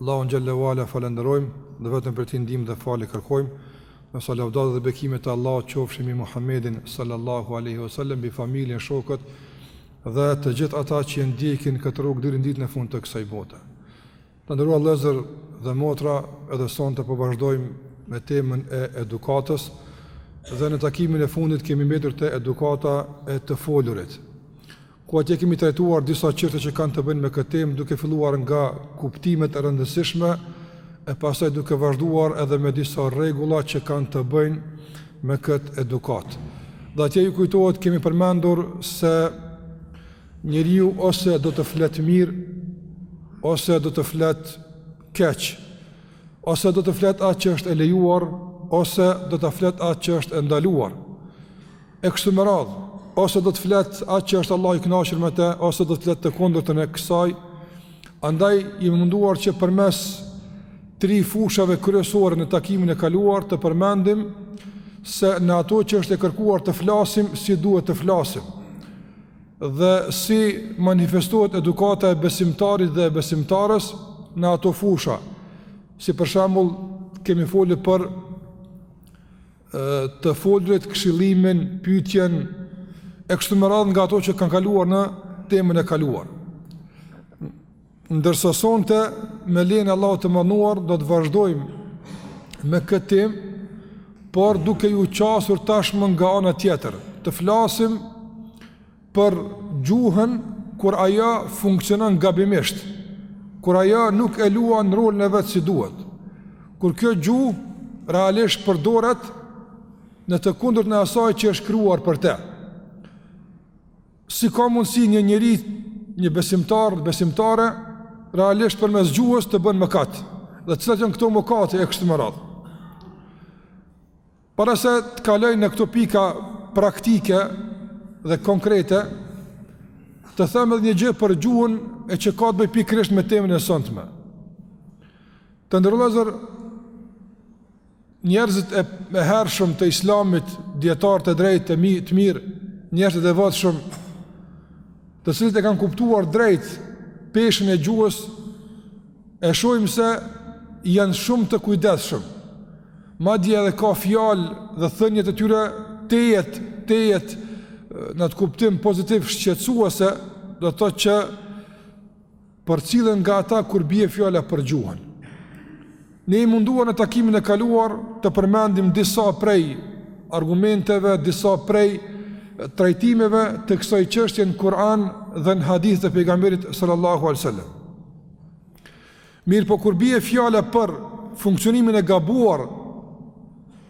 Allahun xhel-le ue ala e falënderojmë dhe vetëm prej Tij ndihmë dhe falje kërkojmë, ndërsa salavatet dhe bekimet e Allahut qofshin mbi Muhammedin sallallahu alejhi ve sellem, mbi familjen, shokët dhe të gjithë ata që e ndjekin këtë rrugë deri në ditën e fundit të kësaj bote. Të nderuar vëllezër dhe motra, edhe sonte po vazhdojmë me temën e edukatës dhe në takimin e fundit kemi mbetur te edukata e të folurit. ku atje kemi trajtuar disa çështje që kanë të bëjnë me këtë temë, duke filluar nga kuptimet e rëndësishme e pastaj duke vazhduar edhe me disa rregulla që kanë të bëjnë me këtë edukat. Dhe atje ju kujtohet kemi përmendur se njeriu ose do të flet mirë ose do të flet keq, ose do të flet atë që është e lejuar ose do të flet atë që është e ndaluar. e kështu me radhë, ose do të flet atë që është Allahu i kënaqur me të, ose do të flet të kundërtën e kësaj. Andaj jemi munduar që përmes tri fushave kryesore në takimin e kaluar të përmendim se në ato që është e kërkuar të flasim si duhet të flasim dhe si manifestohet edukata e besimtarit dhe e besimtarës në ato fusha. Si për shembull kemi folur për të folurit, këshillimin, pyetjen e kështu me radhë nga ato që kanë kaluar në temën e kaluar. Ndërsa sonte me lejen e Allahut të madhëruar do të vazhdojmë me këtë temë, por duke iu qasur tashmë nga ana tjetër. Të flasim për gjuhën kur ajo funksionon gabimisht, kur ajo nuk e luan rolin e vet si duhet, kur kjo gjuhë realisht përdoret në të kundërtën e asaj që është krijuar për te. Si ka mundësi një njeri, një besimtar, besimtare, realisht përmes gjuhës të bën mëkat, dhe cilat janë këto mëkate e kështu me radhë. Para se të kaloj në këto pika praktike dhe konkrete, të them edhe një gjë për gjuhën e që ka të bëjë pikërisht me temën e sontme. Të nderuar vëllezër njerëzit e, e hershëm të islamit, dijetarë të drejtë, të, mi, të mirë, njerëz të devotshëm, të cilët e kanë kuptuar drejt peshën e gjuhës, E shohim se janë shumë të kujdesshëm. Madje edhe ka fjalë dhe thënie të tyre tejet, tejet në atë kuptim pozitiv shqetësuese, do të thotë që përcillen nga ata kur bie fjala për gjuhën. Ne jemi munduar në takimin e kaluar të përmendim disa prej argumenteve, disa prej trajtimeve të kësaj çështje në Kur'an dhe në hadithet e pejgamberit sallallahu alajhi wasallam. Mirëpo kur bie fjala për funksionimin e gabuar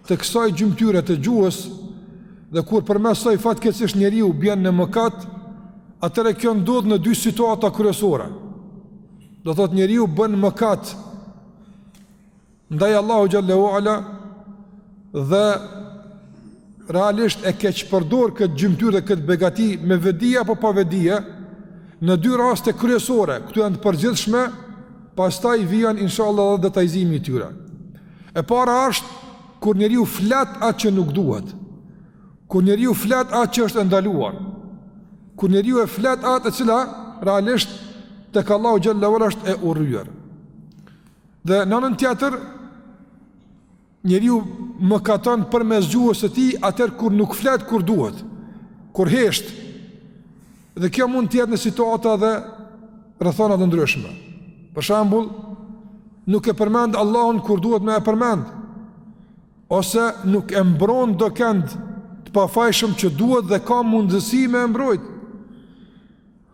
të kësaj gjymtyre të gjuhës dhe kur përmes saj fatkeqësisht njeriu bjen në mëkat, atëherë kjo ndodh në dy situata kryesore. Do të thotë njeriu bën mëkat Ndaj Allahut xhelle ue ala dhe realisht e keqpërdor këtë gjymtyrë dhe këtë begati me vetëdije apo pa vetëdije në dy raste kryesore, këto janë të përgjithshme, pastaj vjen inshallah edhe detajzimi i tyre. E para është kur njeriu flet atë që nuk duhet. Kur njeriu flet atë që është e ndaluar. Kur njeriu e flet atë e cila realisht tek Allahu xhelle ue ala është e urryer. Dhe në anën tjetër njeriu mëkaton përmes gjuhës së tij atëherë kur nuk flet kur duhet, kur hesht. Dhe kjo mund të jetë në situata dhe rrethana të ndryshme. Për shembull, nuk e përmend Allahun kur duhet me e përmend ose nuk e mbron dokënd të pafajshëm që duhet dhe ka mundësi me e mbrojt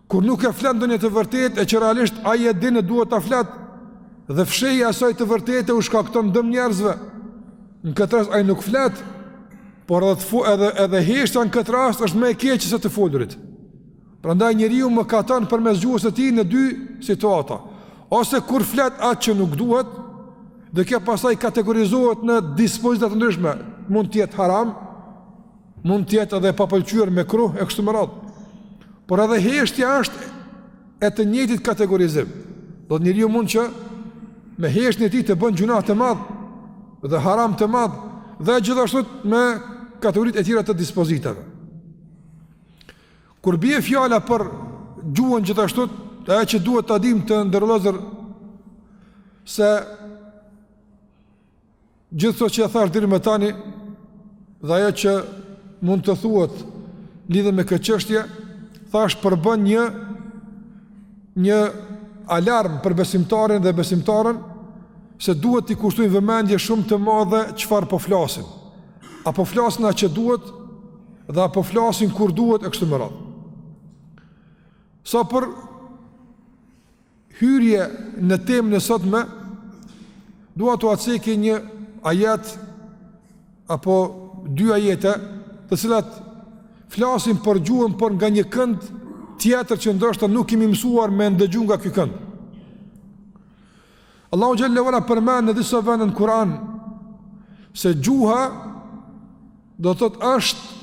Kur nuk e flet ndonjë të vërtetë e që realisht ai e din e duhet ta flet dhe fshehja e asaj të vërtete u shkakton dëm njerëzve. Në këtë rast ai nuk flet, por edhe të edhe edhe heshtja në këtë rast është më e keqe se të folurit. Prandaj njeriu mëkaton përmes gjuhës së tij në dy situata. Ose kur flet atë që nuk duhet, dhe kjo pastaj kategorizohet në dispozita të ndryshme, mund të jetë haram, Mund të jetë edhe e papëlqyer mekruh e kështu me radhë. Por edhe heshtja është e të njëjtit kategorizim. Do të thotë njeriu mund që me heshtjen e tij të bën gjynah të madh dhe haram të madh dhe gjithashtu me kategoritë e tjera të dispozitave. Kur bie fjala për gjuhën gjithashtu, ajo që duhet ta dimë të nderuar vëllezër, se Gjithë këto që i thashë deri më tani dhe ajo që mund të thuhet lidhur me këtë çështje, thashë përbën një një alarm për besimtarin dhe besimtaren se duhet t'i kushtojnë vëmendje shumë të madhe çfarë po flasin. A po flasin atë që duhet dhe a po flasin kur duhet e kështu me radhë. Sa për Hyrje në temën e sotme, dua t'ua cek një ajet, apo dy ajete, të cilat flasin për gjuhën, por nga një kënd tjetër që ndoshta nuk jemi mësuar me ndëgju nga ky kënd. Allahu xhelle ue ala përmend në disa vende në Kur'an, se gjuha Do thotë është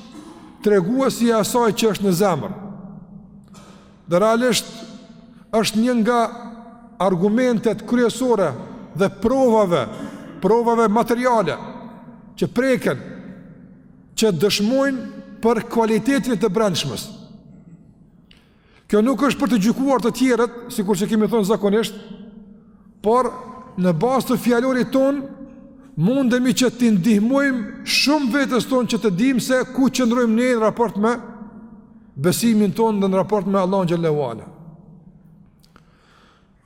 treguesi i asaj që është në zemër. Dhe realisht është një nga argumentet kryesore dhe provave, provave materiale që preken që dëshmojnë për kualitetin e të brendshmes. Kjo nuk është për të gjykuar të tjerët, sikur që kemi thënë zakonisht, por në bazë të fjalorit tonë mundemi që të ndihmojmë shumë vetes tonë që të dimë se ku qëndrojmë ne në raport me besimin tonë dhe në raport me Allahun xhelle ue ala.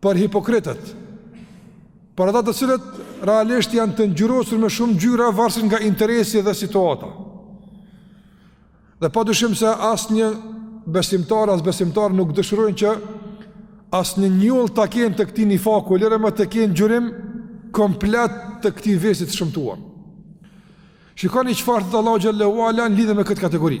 Për hipokritët, për ata të cilët realisht janë të ngjyrosur me shumë ngjyra varësisht nga interesi dhe situata. Dhe pa dyshim se asnjë besimtar, as besimtare nuk dëshirojnë që asnjë njollë të kenë të këtij nifaku, lëre më të kenë ngjyrim komplet të këtij vesi të shëmtuar. Shikoni çfarë thotë Allahu xhelle ue ala në lidhje me këtë kategori.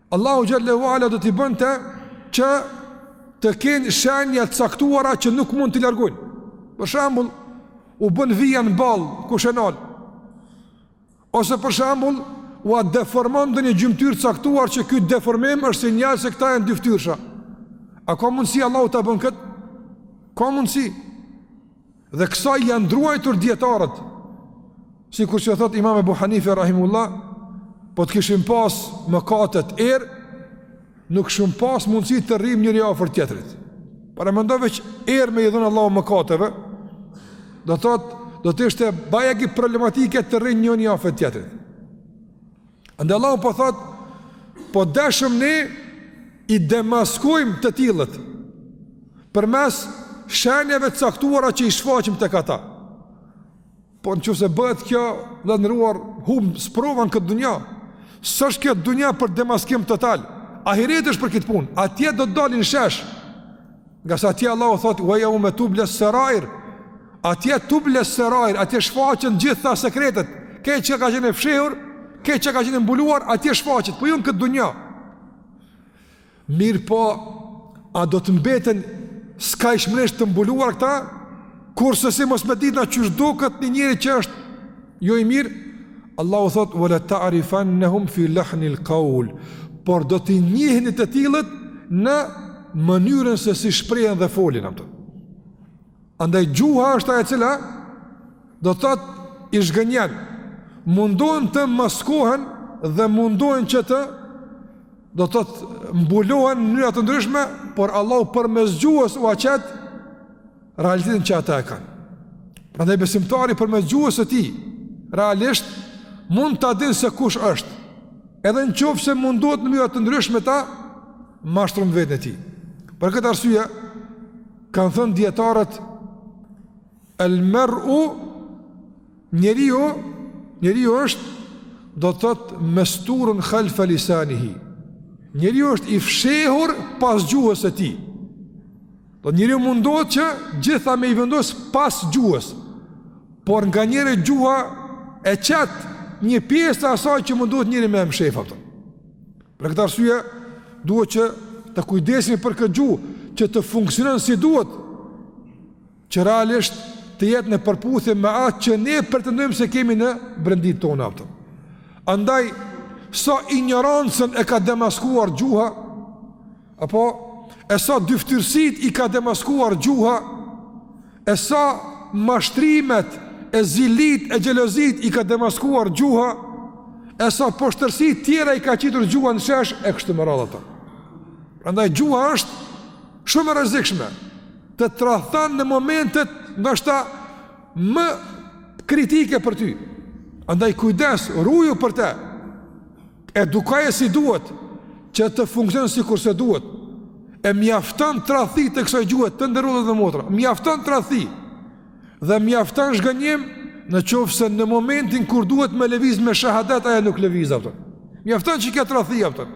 Allahu xhelle ue ala do t'i bënte që të kenë shenja të caktuara që nuk mund t'i largojnë. Për shembull, u bën vija në ballë ku shënon. Ose për shembull, ua deformon ndonjë gjymtyrë të caktuar që ky deformim është sinjal se këta janë dyftyrsha. A ka mundësi Allahu ta bën këtë? Ka mundësi. Dhe kësaj janë ndruajtur dietarët. Sikur që thotë Imam Abu Hanife rahimehullah, po të kishin pas mëkatet erë, nuk kishim pas mundësi të rrimë njëri afër tjetrit. Paramendo veç erë me i dhënë Allahu mëkateve, do thotë do të ishte bajagi problematike të rrin njëri afër tjetrit. Andaj Allahu po thotë, po deshëm ne i demaskojmë të tillët, përmes shenjave të caktuara që i shfaqim tek ata. Po në qoftë se bëhet kjo, të nderuar, humb sprova në këtë dunja, s'është kjo dunja për demaskim total, ahireti është për këtë punë, atje do të dalin në shesh, Ngase atje Allahu thotë wa yawma tubla sarair. Atje tubla sarair, atje shfaqen gjitha sekretet. Krejt çka ka qenë e fshehur, krejt çka ka qenë e mbuluar, atje shfaqet. Po jo në këtë dunja. Mirëpo a do të mbeten skajshmërisht të mbuluar këta? Kurrsesi mos me ditë na qysh duket një njeri që është Jo i mirë, Allahu thotë, ue le ta'rifennehum fi lahnil kaul, por do t'i njihni të tillët në mënyrën se si shprehen dhe folin ata. Andaj gjuha është ajo e cila, do të thotë i zhgënjen, mundohen të maskohen dhe mundohen që të, do të thotë mbulohen në mënyra të ndryshme, por Allahu përmes gjuhës ua qet, realitetin që ata e kanë. Prandaj besimtari përmes gjuhës së tij realisht mund ta din se kush është. Edhe në qoftë se mundohet në mënyra të ndryshme ta mashtron veten e tij. Për këtë arsye kanë thënë dietarët el mar'u njeriu njeriu është do të thotë mesturun khalfa lisanihi. Njeriu është i fshehur pas gjuhës së tij. Do njeriu mundohet që gjitha me i vendos pas gjuhës, por nganjëherë gjuha e qet një pjesë të asaj që mundohet njeriu me e mshef apo. Për këtë arsye, duhet që të kujdesemi për këtë gjuhë, që të funksionon si duhet, që realisht të jetë në përputhje me atë që ne pretendojmë se kemi në brenditë tona apo. Andaj, sa injorancën e ka demaskuar gjuha, Apo, e sa dyfytyrësitë i ka demaskuar gjuha, e sa mashtrimet, e zilitë, e xhelozitë i ka demaskuar gjuha, e sa poshtërsi tjera i ka qitur gjuha në shesh, e kështu me radhë ato. Prandaj, gjuha është shumë e rrezikshme, të tradhton në momentet ndoshta më kritike për ty. Andaj, kujdes, ruju prej te, Edukoje si duhet që të funksionon sikurse duhet. E mjafton tradhti e kësaj gjuhe të nderuar vëllezër dhe motra. Mjafton tradhti. Dhe mjafton zhgënjim në qoftë se në momentin kur duhet me lëviz me shahadet ajo nuk lëviz atë. Mjafton që kjo tradhti atë.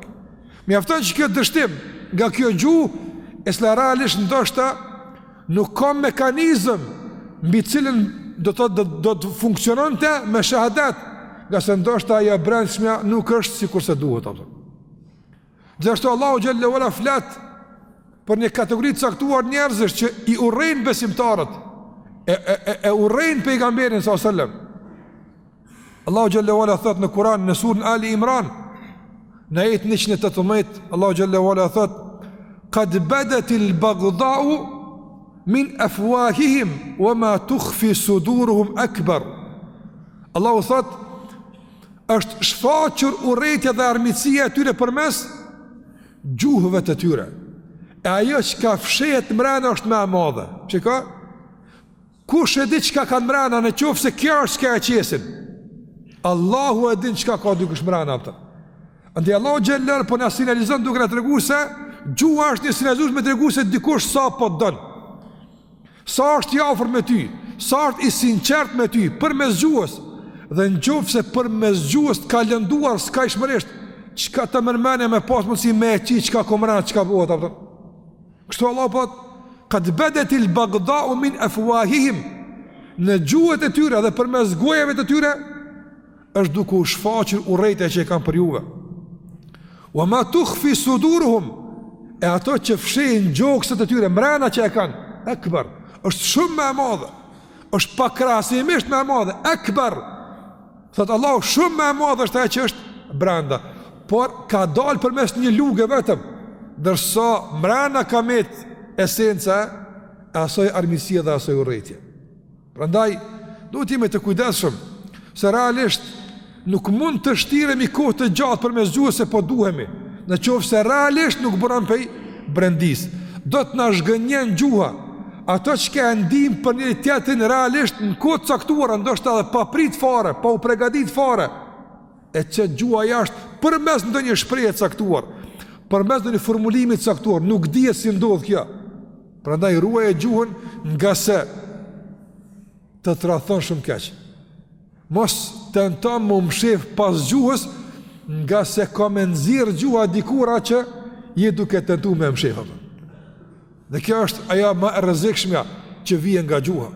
Mjafton që kjo dështim nga kjo gjuhë e sla realisht ndoshta Nuk ka mekanizëm mbi të cilën do të, do të funksiononte me shahadet, ngase ndoshta ajo brendshmja nuk është sikurse duhet apo. Gjithashtu Allahu xhallahu ala flet për një kategori të caktuar njerëzish që i urrejnë besimtarët e e e, e urrejnë pejgamberin sallallahu alajhi wasallam. Allahu xhallahu ala thot në Kur'an në surën Ali Imran në ajetin 118 Allahu xhallahu ala thot qad badat al baghdau min afwahihim wama tukhfi suduruhum akbar Allahu thot është shfaqur urrejtja dhe armiqësia e tyre përmes gjuhëve të tyre e ajo çka fshehet mrena është më e madhe çka Kush e di çka kanë mbrena në qoftë se kjo është çka e qesin. Allahu e din çka ka dikush mbrena atë. Andaj Allahu xhallahu po na sinalizon duke na treguar se gjuha është një sinalizues me treguar se dikush sa po t'don. Sa është i afër me ty, sa është i sinqert me ty përmes gjuhës. Dhe në qoftë se përmes gjuhës t'ka lënduar skajshmërisht, çka ta merr mendja me pas mundsi me e qit çka ka mrena çka bëhet atë. Kështu Allahu thot, "Qad badat al-baghda'u min afwahihim" Në gjuhët e tyre dhe përmes gojave të tyre është duke u shfaqur urrejtja që e kanë për juve. Wa ma tukhfi suduruhum e ato që fshehin gjokset e tyre mrena që e kanë. Akbar, është shumë më e madhe. Është pakrahasimisht më e madhe. Akbar. Thot Allahu shumë më e madhe është ajo që është brenda, por ka dalë përmes një luge vetëm, ndërsa mbrenda ka met esenca e asoj armiqësie dhe asoj urrejtje. Prandaj duhet të jemi të kujdesshëm se realisht nuk mund të shtiremi kohë të gjatë përmes gjuhës se po duhemi, në qoftë se realisht nuk buron pej brendis. Do të na zhgënjen gjuha, Ato çka i ndijmë për njëri-tjetrin realisht në kohë të caktuara, ndoshta edhe papritë fare, pa u pregadit fare, e qet gjuha jashtë përmes ndonjë shprehje të caktuar, përmes ndonjë formulimi të caktuar, nuk dihet si ndodh kjo. Prandaj ruaje gjuhën ngase të tradhton shumë keq. Mos tento m'u mshef pas gjuhës ngase ka me nxirr gjuha dikur atë që je duke tentu me mshef. Dhe kjo është ajo ma e rrezikshmja që vjen nga gjuha.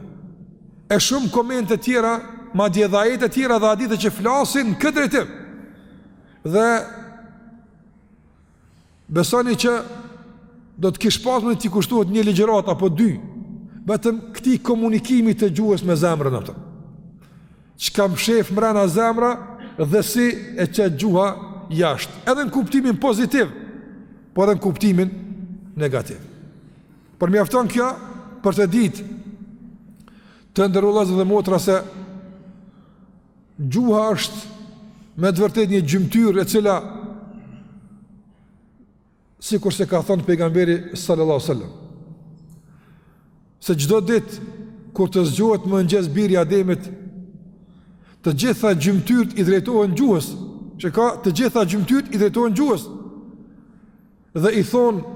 E shumë komente të tjera, madje edhe ajete të tjera dhe hadithe që flasin në këtë drejtim. Dhe besoni që do të kish pas me t'i kushtohet një ligjërat apo dy vetëm këtij komunikimi të gjuhës me zemrën atë. Çka mshef mrena zemra dhe si e qet gjuha jashtë, edhe në kuptimin pozitiv, por edhe në kuptimin negativ. Por mjafton kjo për të ditë të nderuar vllazën dhe motra se gjuha është me të vërtetë një gjymtyrë e cila sikurse ka thënë pejgamberi sallallahu alajhi wasallam se çdo ditë kur të zgjohet në mëngjes biri i Ademit të gjitha gjymtyrët i drejtohen gjuhës, çka, të gjitha gjymtyrët i drejtohen gjuhës dhe i thonë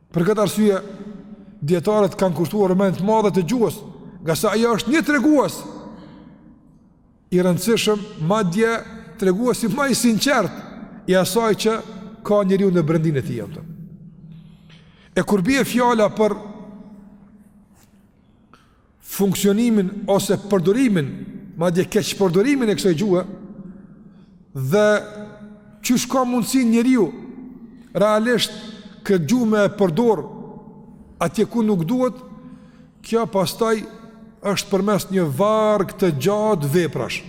Për këtë arsye, dijetarët i kanë kushtuar vëmendje të madhe gjuhës, ngase ajo është një tregues i rëndësishëm, madje treguesi ma i sinqert i asaj që ka njeriu në brendinë e tij. E kur bie fjala për funksionimin ose përdorimin, madje keqpërdorimin e kësaj gjuhe, dhe qysh ka mundësi njeriu realisht këtë gjuhë me e përdor atje ku nuk duhet, kjo pastaj është përmes një varg të gjatë veprash,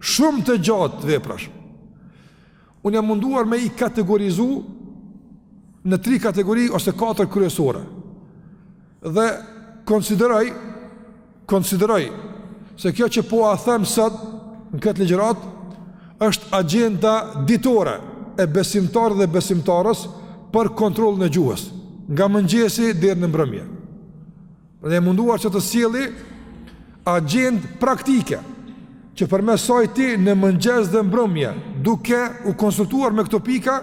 shumë të gjatë veprash. Unë jam munduar me i kategorizu në tri kategori ose katër kryesore. Dhe konsideroj, konsideroj, se kjo që po jua them sot në këtë ligjëratë, është agenda ditore e besimtarit dhe besimtares për kontrollin e gjuhës, nga mëngjesi deri në mbrëmje. Dhe jam munduar që të sjelli agjendë praktike që përmes saj ti në mëngjes dhe mbrëmje duke u konsultuar me këto pika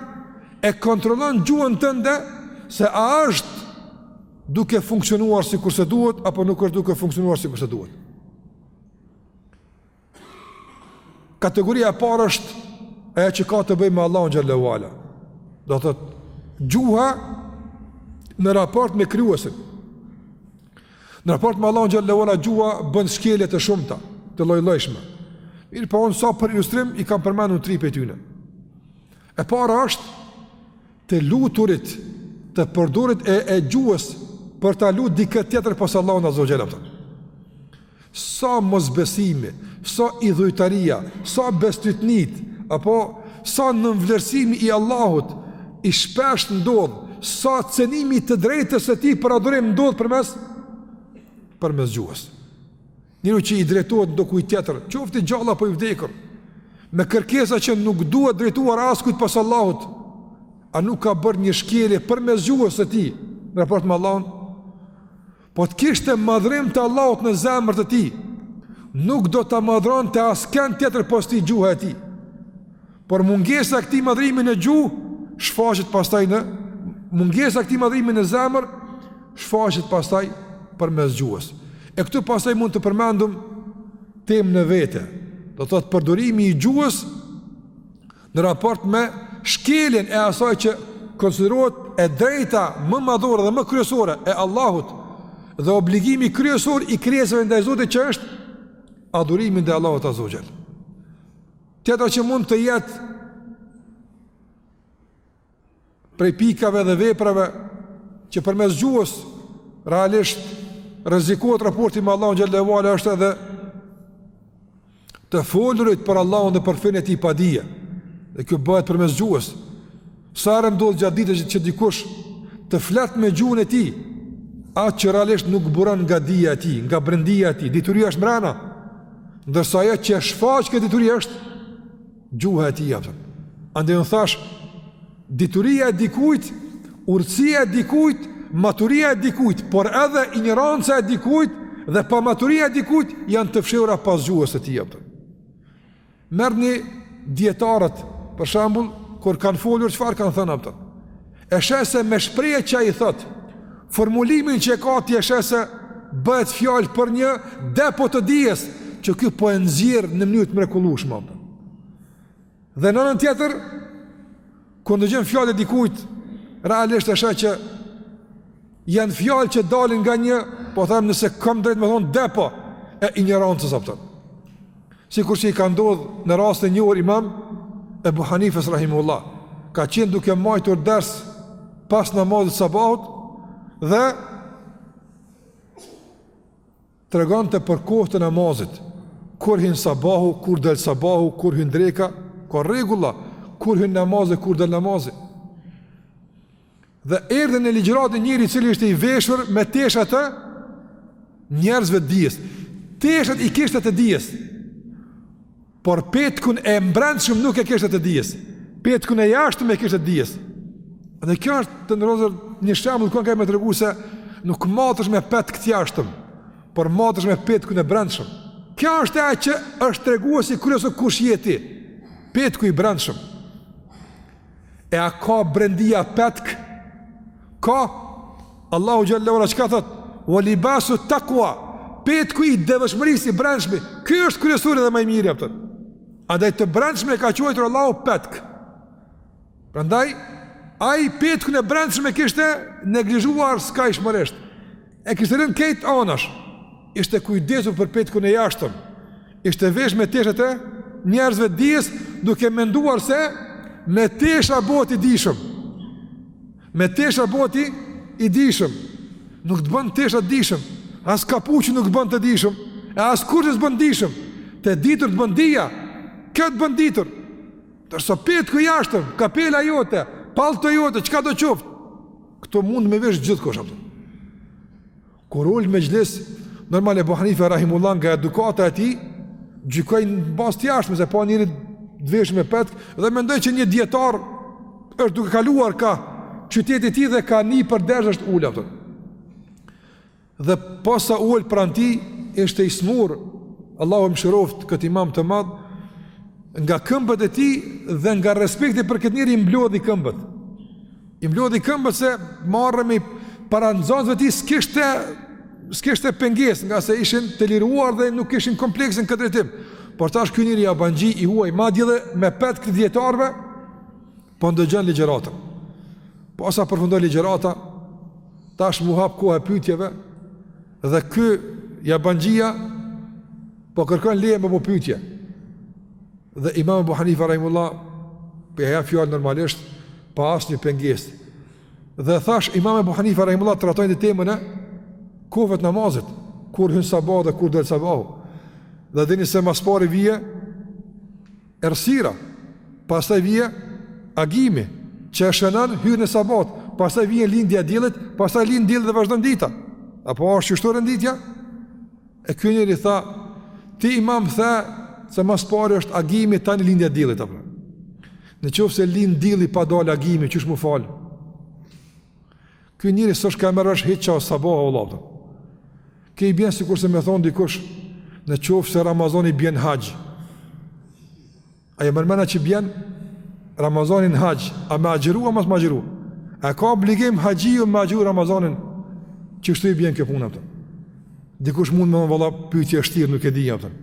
e kontrollon gjuhën tënde se a është duke funksionuar sikurse duhet apo nuk është duke funksionuar sikurse duhet Kategoria e parë është ajo që ka të bëjë me Allahun xhelle ue ala. Do thot gjuha në raport me krijuesin. Në raport me Allahun xhelle ue ala gjuha bën shkelje të shumta, të llojllojshme. Mirëpo unë sa për ilustrim i kam përmendur tri prej tyre. E para është të luturit të përdorit e e gjuhës për ta lut dikë tjetër pos Allahut azze ue xhel. Sa mosbesimi, sa idhujtaria, sa bestytnitë, apo sa nënvlerësimi i Allahut i shpesh ndodh, sa cenimi i të drejtës së tij për adhurim ndodh përmes përmes gjuhës. Njeri që i drejtohet dokujt tjetër, qoftë i gjallë apo i vdekur, me kërkesa që nuk duhet drejtuar askujt pos Allahut, a nuk ka bërë një shkelje përmes gjuhës së tij në raport me Allahun? Po të kishte madhërim të Allahut në zemër të tij, nuk do ta madhëronte askënd tjetër pos tij gjuha e tij. Por mungesa e këtij madhërimi në gjuhë shfaqet pastaj në mungesa e këtij madhërimi në zemër shfaqet pastaj përmes gjuhës. E këtu pastaj mund të përmendum temë në vete. Do thotë përdorimi i gjuhës në raport me shkeljen e asaj që konsiderohet e drejta më madhore dhe më kryesore e Allahut dhe obligimi kryesor i krijesave ndaj Zotit që është adhurimi ndaj Allahut azze ue xhel. Tjetra që mund të jetë prej pikave dhe veprave që përmes gjuhës realisht rrezikohet raporti me Allahun xhelle ue ala është edhe të folurit për Allahun dhe për fenë e tij pa dije. Dhe kjo bëhet përmes gjuhës. Sa herë ndodh gjatë ditës që dikush të flet me gjuhën e tij, atë që realisht nuk buron nga dija e tij, nga brendia e tij, dituria është mbrana. Ndërsa ajo që e shfaq këtë dituri është gjuha e tij atë. Andaj ju thashë dituria e dikujt, urtësia e dikujt, maturia e dikujt, por edhe injoranca e dikujt dhe pamaturia e dikujt janë të fshehura pas gjuhës së tij atë. Merrni dietarët, për shembull, kur kanë folur çfarë kanë thënë apo. E sheh se me shprehjet që ai thotë, formulimin që ka ti e sheh se bëhet fjalë për një depo të dijes që ky po e nxjerr në mënyrë të mrekullueshme. Dhe në anën tjetër Kur ndëgjon fjalët e dikujt, realisht e sheh që janë fjalë që dalin nga një, po them nëse kam drejt me thonë depo e injorancës apo. Sikurse i ka ndodhur në rastin e njohur Imam Ebu Hanifes rahimullah, ka qenë duke majtur ders pas namazit të sabahut dhe Tregonte për kohët e namazit, kur hin sabahu, kur del sabahu, kur hin dreka, ka rregulla kur hin namazi, kur del namazi. Dhe erdhi në ligjëratë njëri i cili ishte i veshur me tesha të njerëzve të dijes. Teshat i kishte të dijes. Por petkun e brendshëm nuk e kishte të dijes. Petkun e jashtëm e kishte të dijes. Dhe kjo është të nderuar një shembull që ka me tregu se nuk matesh me petk të jashtëm, por matesh me petkun e brendshëm. Kjo është ajo që është treguesi kryesor kush je ti. Petku i brendshëm. E a ka brendia petk? Ka. Allahu xhele ue ala çka thotë? Wa libasu taqwa. Petku i devotshmërisë i brendshmi. Ky është kryesori dhe më i miri apo? Edhe të brendshmen e ka quajtur Allahu petk. Prandaj ai petkun e brendshëm e kishte neglizhuar skajshmërisht. E kishte lënë krejt anash, ishte kujdesur për petkun e jashtëm, ishte vesh me teshat e njerëzve të dijes duke menduar se me tesha bëhet i dijshëm. Me tesha bëhet i dijshëm. Nuk të bën tesha të dijshëm, as kapuçi nuk t'bën të dijshëm, e as kurrgjë s't'bën të dijshëm. Të ditur të bën dija, kjo të bën të ditur. Ndërsa petku i jashtëm, kapela jote, pallto jote, çka do qoftë, Këto mund me vesh gjithkush apo. Kur ulet n'mexhlis, normal Ebu Hanife rahimullah nga edukata e tij, gjykoi në bazë të jashtmes, e pa njeri t'veshë me petk, dhe mendoi që një dijetar është duke kaluar ka qyteti i tij dhe ka ni për ders është ulë apo. Dhe posa u ul pranë tij, ishte i smur, Allahu e mëshiroftë këtë imam të madh, nga këmbët e tij dhe nga respekti për këtë njeri i mblodhi këmbët. I mblodhi këmbët se marrëmi para nxënësve të tij s'kishte s'kishte pengesë nga se ishin të liruar dhe nuk kishin kompleks në këtë drejtim. Por tash ky njeri jabanxhi i huaj madje edhe me petk të dietarëve Po ndëgjon ligjëratën. Posa përfundon ligjërata, tash mu hap koha e pyetjeve dhe ky ja jabanxhia po kërkon leje me bo pyetje. Dhe Imam Abu Hanifa rahimullah po ja jep fjalën normalisht pa asnjë pengesë. Dhe thash Imam Abu Hanifa rahimullah trajtonte temën e kohëve të namazit, kur hyn sabahu dhe kur del sabahu. Dhe dini se më së pari vjen Errësira, pastaj vjen agimi, që e shënon hyrjen e sabahut, pastaj vjen lindja e diellit, pastaj lind dielli dhe vazhdon dita. A po është kështu renditja? E ky njeri tha, ti imam the se më së pari është agimi tani lindja e diellit apo. Në qoftë se lind dielli pa dalë agimi, qysh m'u falë. Ky njeri s'është ka merr vesh hiç çka o sabahu o Allah. Kjo i bjen sikur se me thon dikush në qoftë se Ramazani bjen n'haxh. A e merr me mend që bjen Ramazani n'haxh, a me agjëru a mos me agjëru? A ka obligim haxhiu me agjëru Ramazanin? Qe kështu i bjen kjo punë, a kupton. Dikush mund me thonë valla pyetje e shtirë nuk e di, a kupton.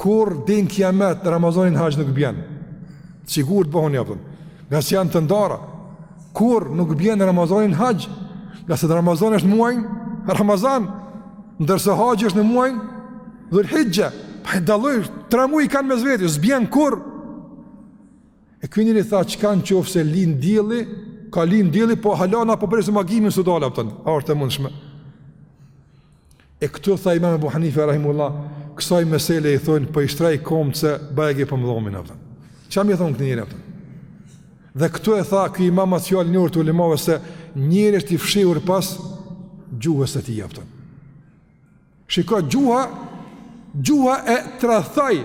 Kurrë deri n'kiamet Ramazani n'haxh nuk bjen Sigur të bëhuni a kupton Ngase janë të ndara Kurrë nuk bjen Ramazani n'haxh Ngase Ramazani është n'muajn Ramazan Ndërsa haxhi është në muajn Dhul hixhe Pa e dalloj Tre muaj i kanë mes veti S'bjen kurrë E ky njeri tha çka n'qoftë se lind dielli Ka lind dielli Po hala na po presim agimin s'dol a kupton A është e mundshme E këtu tha Imam Abu Hanife rahimullah, kësaj mesele i thonë po i shtraj kombt se bajagi po m'dhomin, a kupton. Çka me i thon këtë njeri, a kupton. Dhe këtu e tha ky Imam atë fjalën e urtë t'ulemave se njeriu është i fshehur pas gjuhës së tij, a kupton. Shiko gjuha, gjuha e tradhtoi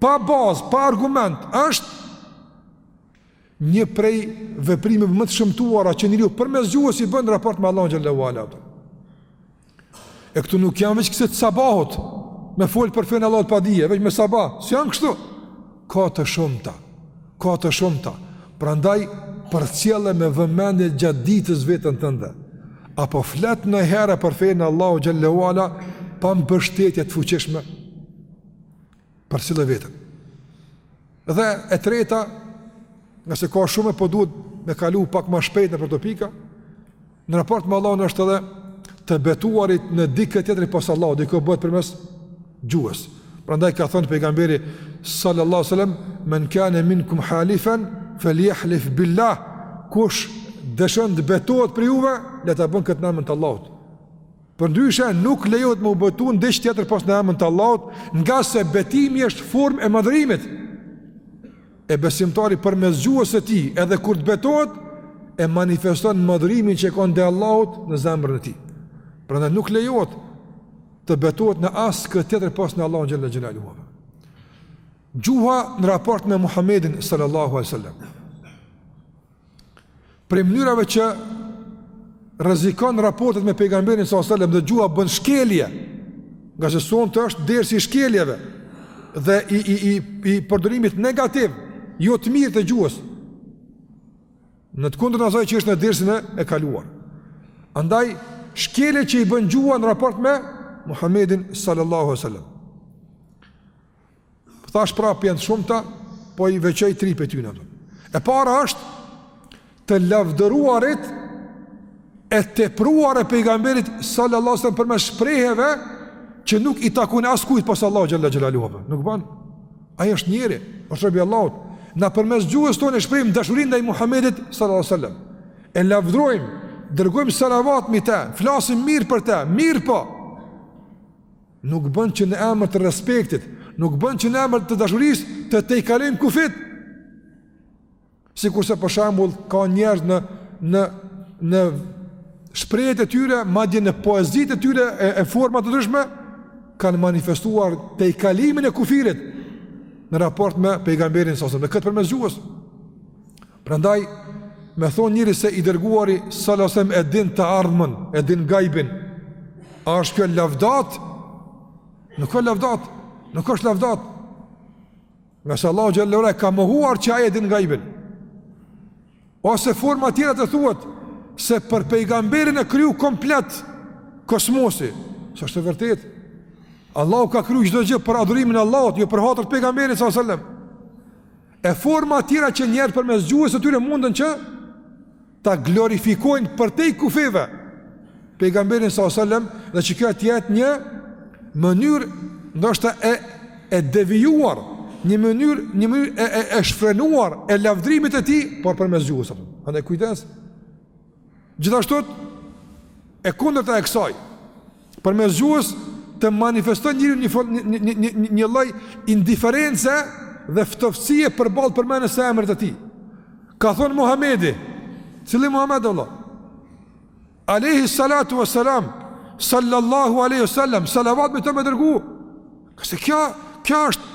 pa bazë, pa argument, është një prej veprimeve më të shëmtuara që njeriu përmes gjuhës e bën n'raport me Allahun xhel-le ue ala. E këtu nuk janë veç kësi të sabahut, me folë për fenë e Allahut pa dije, veç me sabah, si janë kështu? Ka të shumta, ka të shumta, prandaj përcjelle me vëmendje gjatë ditës veten tënde, a po flet nonjëherë për fenë e Allahut xhel-le ue ala, pa mbështetje të fuqishme, Përcille veten. Dhe e treta, ngase ka shumë e po duhet me kalu pak ma shpejt nëpër këto pika, në raport me Allahun është edhe të betuarit në dikë tjetër pos Allahut, dhe kjo bëhet përmes gjuhës. Prandaj ka thënë pejgamberi sallallahu sallam, men kane minkum halifen, fel jahlif billah, kush dëshiron të betohet prej juve, le ta bën këtë në emër të Allahut. Përndryshe nuk lejohet më u betu në diç tjetër pos në emën të Allahut, ngase betimi është formë e madhërimit. E besimtari përmes gjuhës së tij, edhe kur të betohet, e manifeston madhërimin që e ka ndaj Allahut në zemrën e tij. Prandaj nuk lejohet të betohet në askënd tjetër pos në Allahun xhel-le xhelaluhu. Gjuha në raport me Muhammedin sallallahu alejhi ve sallam. Prej mënyrave që rrezikon raportet me pejgamberin alejhi selam dhe gjuha bën shkelje. Ngase sonte është dersi i shkeljeve dhe i, i, i, i përdorimit negativ, jo të mirë të gjuhës. Në të kundërtën e asaj që ish në dersin e kaluar. Andaj, shkelje që i bën gjuha në raport me Muhammedin sallallahu alejhi sallam. Thashë prapë janë të shumta, po i veçoj tri prej tyre. E para është të lavdëruarit e tepruar e pejgamberit sallallahu alajhi wasallam përmes shprehjeve që nuk i takojnë askujt pos Allahut xhalla xhelaluhu. Nuk ban. Ai është njeri, është rob i Allahut. Na përmes gjuhës tonë e shprehim dashurinë ndaj Muhamedit sallallahu alajhi wasallam. E lavdërojmë, dërgojmë salavat mbi të, flasim mirë për të, mirëpo. Nuk bën që në emër të respektit, nuk bën që në emër të dashurisë të tejkalojmë kufijtë. Sikurse për shembull ka njerëz në në në shprehjet e tyre, madje në poezitë e tyre e, e forma të ndryshme kanë manifestuar tejkalimin e kufirit në raport me pejgamberin alejhi selam, e këtë përmes gjuhës. Prandaj me thonë njeri se i dërguari sallallahu alajhi wasallam e din të ardhmën, e din gajbin. A është kjo lavdatë? Nuk, kjo lavdatë nuk është lavdatë. Ngase Allahu xhalla ue ala e ka mohuar që ai e din gajbin. Ose forma tjera të thuhet se për pejgamberin u krijua komplet kosmosi. S'është e vërtetë. Allahu ka kriju çdo gjë për adhurimin e Allahut, jo për hatër të pejgamberit sallallahu alajhi wasallam. E forma tjera që njerëz përmes gjuhës së tyre mundën që ta glorifikojnë përtej kufijve pejgamberin s.a.s. dhe që kjo të jetë një mënyrë ndoshta e, e devijuar, një mënyrë një mënyrë e, e, e shfrenuar e lavdërimit të tij, por përmes gjuhës. Andaj kujdes, Gjithashtu, e kundërta e kësaj, përmes gjuhës të manifeston njeriu një, një, një, një, një, një, një lloj indiference dhe ftoftësie përballë përmendjes së emrit të tij. Ka thonë Muhamedi, cili Muhamed, alejhi salatu ue salam, sallallahu alejhi ue sallam, salavat mbi të me dërgu, ngase kjo, kjo është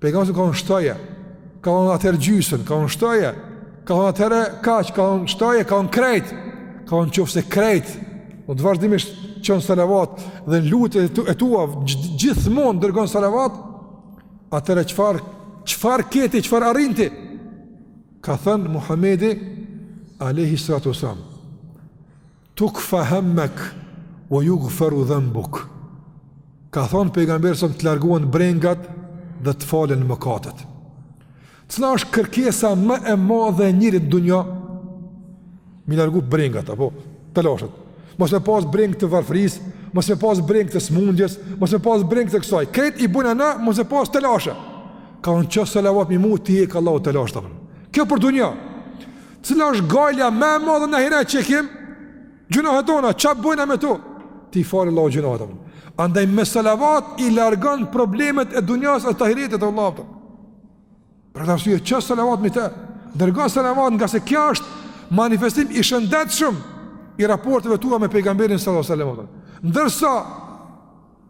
Pejgamberi ka thonë shtoje, ka thonë atëherë gjysën, ka thonë shtoje, ka thonë atëherë kaq, ka thonë shtoje, ka thonë krejt, ka thonë qoftë se krejt, do të thotë vazhdimisht çon salavat dhe në lutjet e tua gjithmonë dërgon salavat, atëherë çfarë, çfarë ke ti, çfarë arrin ti, ka thënë Muhammedi alejhi salatu wasallam, Tukfa hemmek, ue jugferu dhembuk. Ka thonë pejgamberi a.s. të largohen brengat dhe të falen mëkatet. Cila është kërkesa më e madhe e njerit n'dunja? M'i largu brengat, apo telashet. Mos me pas brengë të varfrisë, mos me pas brengë të smundjes, mos me pas brengë të kësaj. Krejt i bojmë na, mos me pas telashe. Ka thonë ço salavat mi mu, t'i hek Allahu telashet. Kjo për dunja. Cila është gajlja më e madhe n'ahiret që kim? Gjynahet tona, ça bojna me to? T'i fal Allahu gjynahet tona. Andaj me salavat i largon problemet e dunjas e t'ahiretit o vlla. Për këtë arsye, ço salavat me te? Dërgo salavat ngase kjo është manifestim i shëndetshëm i raporteve tua me pejgamberin sallallahu alaihi wasallam. Ndërsa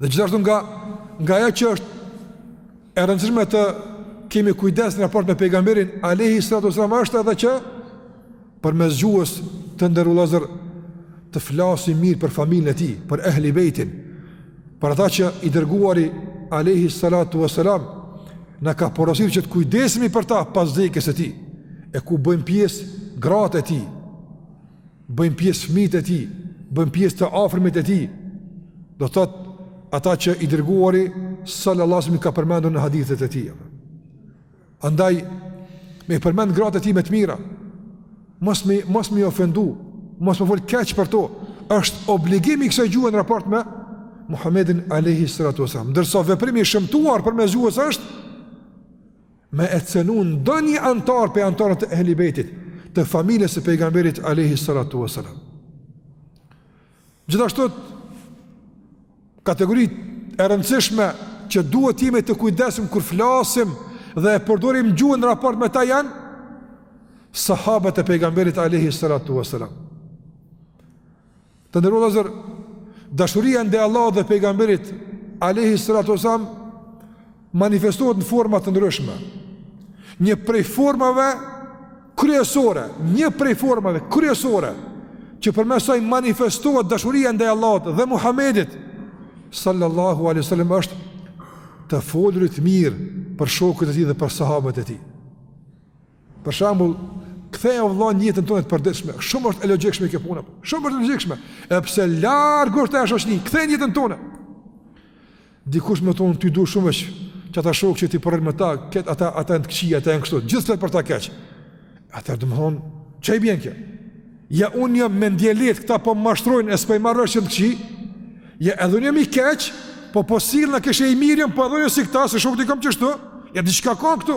Dhe gjithashtu nga nga ajo që është e rëndësishme të kemi kujdes në raport me pejgamberin alayhi salatu wasallam është edhe që përmes gjuhës të nderuar vllazër të flasim mirë për familjen e tij, për ehli bejtin, për ata që i dërguari alayhi salatu wasalam na ka porositur që të kujdesemi për ta pas vdekjes së tij, e ku bëjnë pjesë gratë e tij. bëjnë pjesë fëmijët e tij, bëjnë pjesë të afërmit e tij. Do të thotë ata që i dërguari sallallahu alajhi wasallam i ka përmendur në hadithet e tij. Andaj me i përmend gratë e tij me të mira, mos me mos m'i ofendu, mos me fol keq për to. Është obligim i kësaj gjuhe në raport me Muhammedin alayhi salatu wasallam. Ndërsa veprimi i shëmtuar përmes gjuhës është me e cenu ndonjë anëtar prej anëtarëve të Ehli Bejtit, të familjes së pejgamberit Alejhi Salatu Vesalam. Gjithashtu, kategori e rëndësishme që duhet t'jemi të kujdesshëm kur flasim dhe e përdorim gjuhën në raport me ta janë, sahabët e pejgamberit Alejhi Salatu Vesalam. Të nderuar vllazër, dashuria ndaj Allahut dhe pejgamberit, alejhi salatu wasallam, manifestohet në forma të ndryshme. Një prej formave kryesore, një prej formave kryesore, që përmes saj manifestohet dashuria ndaj Allahut dhe Muhammedit, sallallahu alaihi wasallam është të folurit mirë për shokët e tij dhe për sahabët e tij. Për shembull, kthej o vlla në jetën tonë të përditshme. Shumë është e logjikshme kjo punë. Shumë është e logjikshme. Edhe pse larg është ajo shoqni, ktheje në jetën tonë. Dikush më thotë ty t'du shumë po ata shokët që ti po rrin me ta, këtë ata, ata janë të këqij, ata janë kështu, gjithë flet për ta keq. Atëherë domethënë, qysh i bjen kjo? Ja unë jam mendjelehtë, këta po më mashtrojnë, e s'po e marr vesh që janë të këqij, ja edhe unë jam i keq, po po sillna kishe i mirë jam, po edhe unë si këta, se shokët i kam qështu, ja diçka ka këtu,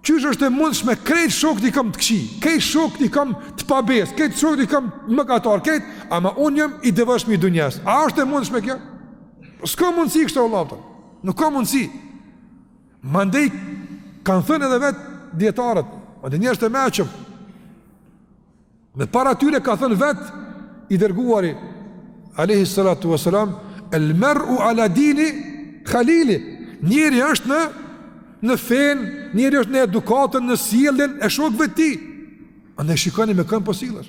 Qysh është e mundshme krejt shokët i kam të këqij, krejt shokët i kam të pabesë, krejt shokët i kam mëkatarë, krejt, ama unë jam i devotshëm i dunjasë. A është e mundshme kjo? Po s'ka mundësi kështu vëllai. Nuk ka mundësi. Mandej kanë thënë edhe vetë dijetarët, po edhe njerëzit e mençëm. Dhe para tyre ka thënë vetë i dërguari alayhi salatu wasalam el mar'u ala dini khalili. Njeri është në në fenë, njeri është në edukatën, në sjelljen e shokut të tij. Andaj shikoni me kën po sillesh.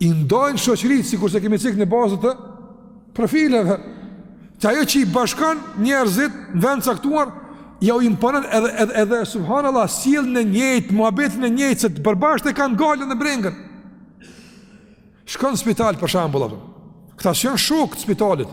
I ndajnë shoqëritë, sikurse kemi cekë në bazë të profileve, te ajo që i bashkon njerëzit në vend t'caktuar, ja u imponon edhe, edhe, edhe subhanallah, sjelljen e njëjtë, muabetin e njëjtë, se të përbashkëta e kanë gajlen e brengën. Shkon në spital, për shembull, këta s'janë shokë të spitalit,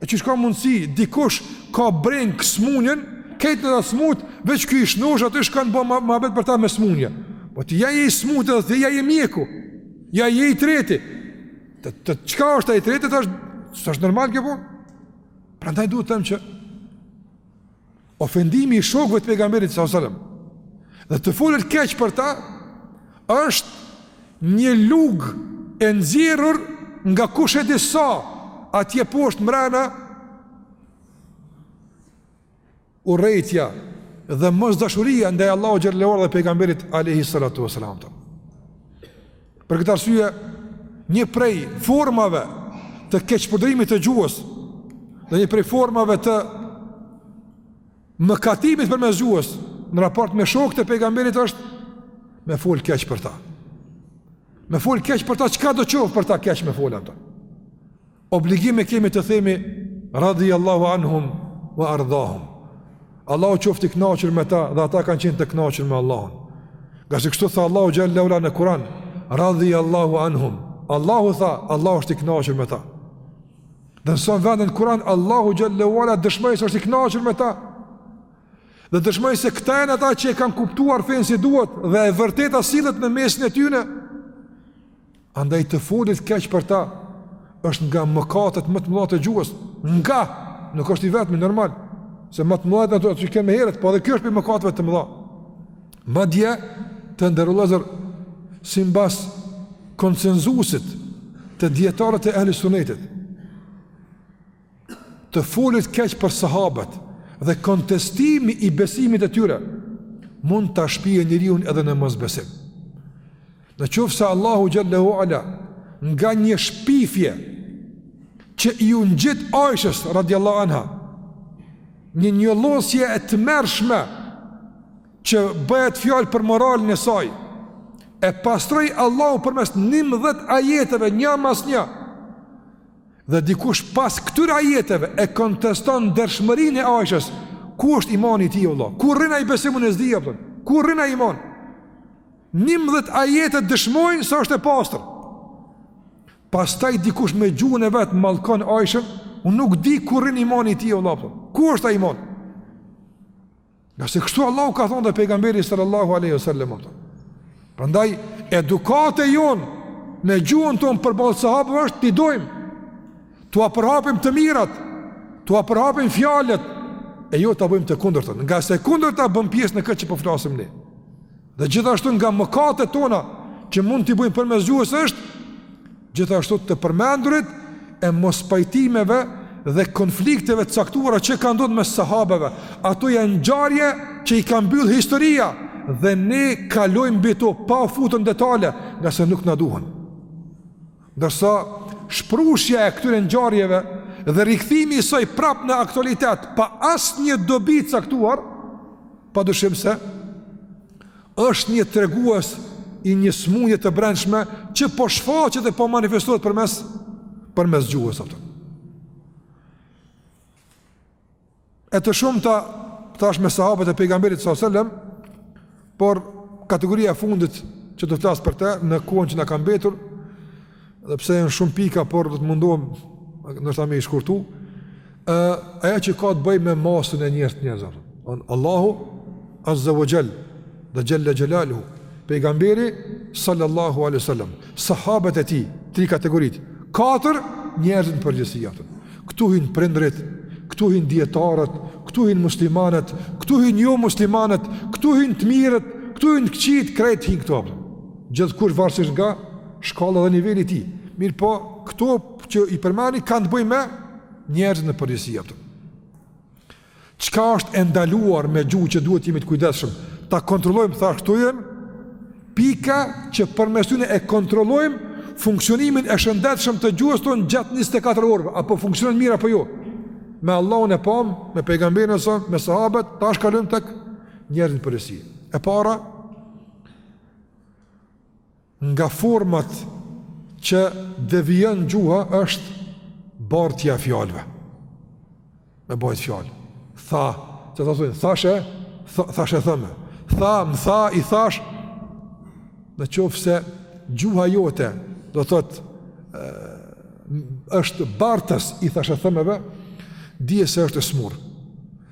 E qysh ka mundësi, dikush ka brengë smunjen, kejt janë të smut, veç ky i shnosh aty shkon e bon mu, muabet për ta me smunje. Po ti ja je i smut edhe ti ja je mjeku, ja je ai i treti. Të, të çka është ai i treti, të është, s'është normal kjo po? Prandaj duhet të them që Ofendimi i shokëve të pejgamberit sallallahu alajhi wasallam dhe të folur keq për ta është një lugë e nxjerrur nga kush e di sa atje poshtë mrena urrejtja dhe mosdashuria ndaj Allahut xhallahu dhe pejgamberit alayhi salatu wasalam. Për këtë arsye, një prej formave të keqpërdorimit të gjuhës dhe një prej formave të mëkatimit përmes gjuhës në raport me shokët e pejgamberit është me fol keq për ta. Me fol keq për ta, çka do qoftë për ta keq me fol ato? Obligim e kemi të themi radhiyallahu anhum wa ardahum. Allahu qoftë i kënaqur me ta dhe ata kanë qenë të kënaqur me Allahun. Ngase kështu tha Allahu xhallahu ala në Kur'an, radhiyallahu anhum. Allahu tha, Allahu është i kënaqur me ta. Dhe në sa vende në Kur'an, Allahu xhallahu ala dëshmoi se është i kënaqur me ta. Dhe dëshmoi se këta janë ata që e kanë kuptuar fenë si duhet dhe e vërteta sillet në mesin e tyre. Andaj të folit keq për ta është nga mëkatet më të mëdha të gjuhës. Nga, nuk është i vetmi normal, se më të mëdha ato që i cekëm më herët, po edhe kjo është prej mëkateve të mëdha. Madje të nderuar sipas konsensusit të dijetarëve të ehli sunnetit. të folit keq për sahabët dhe kontestimi i besimit të tyre mund ta shpie njeriun edhe në mosbesim. Në qoftë se Allahu xhel-le ue ala nga një shpifje që iu ngjit Aishës radiallahu anha një njollosje e tmerrshme që bëhet fjalë për moralin e saj e pastroi Allahu përmes njëmbëdhjetë ajeteve një mas një Dhe dikush pas këtyre ajeteve e konteston ndershmërinë e Aishës, ku është imani i tij o vëlla? Ku rrin ai besim unë s'di apo? Ku rrin ai iman? 11 ajete dëshmojnë se është e pastër. Pastaj dikush me gjuhën e vet mallkon Aishën, unë nuk di ku rrin imani i tij o vëlla. Ku është ai iman? Ngase kështu Allahu ka thënë dhe pejgamberi sallallahu aleyhi wa sallam ato. Prandaj, edukata jonë në gjuhën tonë përballë sahabëve është t'i dojmë, t'ua përhapim të mirat, t'ua përhapim fjalët, e jo ta bëjmë të kundërtën, ngase e kundërta bën pjesë në këtë që po flasim ne. Dhe gjithashtu nga mëkatet tona që mund t'i bëjmë përmes gjuhës është gjithashtu të përmendurit e mospajtimeve dhe konflikteve të caktuara që kanë ndodhur mes sahabëve. Ato janë ngjarje që i ka mbyll historia dhe ne kalojmë mbi to pa u futur në detaje, ngase nuk na duhen. Ndërsa shprushja e këtyre ngjarjeve dhe rikthimi i saj prapë në aktualitet pa asnjë dobi të caktuar Pa dyshim se është një tregues i një smundje të brendshme që po shfaqet e po manifestohet përmes, përmes gjuhës. Ato. E të shumta, kjo është me sahabët e pejgamberit s.a.s. Por kategoria e fundit që të flas për te në kohën që na ka mbetur, Edhe pse janë shumë pika, por do të mundohem ndoshta me i shkurtu. Ë uh, ajo që ka të bëjë me masën e njerëzve, njerëzve. Allahu Azza wa Jall, dhe xhel-le xhelaluhu, pejgamberi sallallahu alaihi wasallam, sahabët e tij, tri kategoritë, katër njerëzit në përgjithësi ato. Këtu hin prindërit, këtu hin dijetarët, këtu hin muslimanët, këtu hin jomuslimanët, këtu hin të mirët, këtu hin të këqijtë, krejt hin këtu. Gjithkush varësisht nga shkalla dhe niveli i tij. Mirëpo, këto që i përmendi kanë të bëjnë me njerëzit në përgjithësi apo. Çka është e ndaluar me gjuhë që duhet të jemi të kujdesshëm, ta kontrollojmë thashë këtu janë pika që përmes tyre e kontrollojmë funksionimin e shëndetshëm të gjuhës tonë gjatë 24 orëve, a po funksionon mirë apo jo. Me Allahun e pamë, me pejgamberin a.s., me sahabët, tash kalojmë tek njerëzit në përgjithësi. E para, Nga format që devijon gjuha është bartja e fjalëve. Me bajt fjalë. Tha, si i thojnë, thashe, thashetheme. Tha, më tha, i thashë, në qoftë se gjuha jote, do të thotë është bartës i thashethemeve, dije se është e smurë.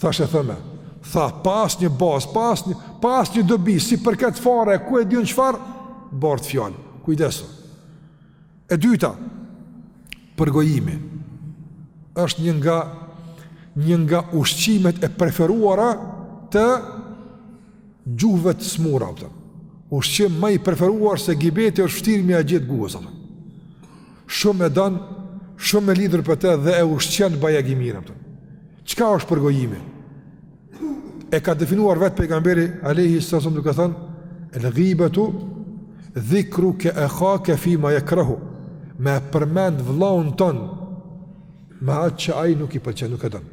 Thashetheme, tha pa asnjë bazë, pa asnjë, pa asnjë dobi, s'i përket fare, ku e di unë çfarë, bart fjalë, kujdesu. E dyta, përgojimi, është një nga, një nga ushqimet e preferuara të gjuhëve të smura, pëtëm. ushqim më i preferuar se gibeti është vështirë me ia gjetë gjuhës, pëtëm. Shumë e don, shumë e lidhur për të dhe e ushqen bajagi mirë atë. Çka është përgojimi? E ka definuar vetë pejgamberi alejhi selam duke thënë: "El-ghibatu dhikruka akhaka fi ma yakrahu." Me e përmend vëllaun tond me atë që ai nuk i pëlqen, nuk e don.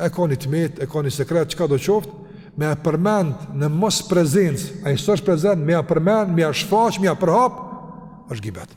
E ka një të metë, e ka një sekret, çka do qoftë, me e përmend në mosprezencë, ai s'është prezent, me e përmend, me e shfaq, me e përhap, është gibet.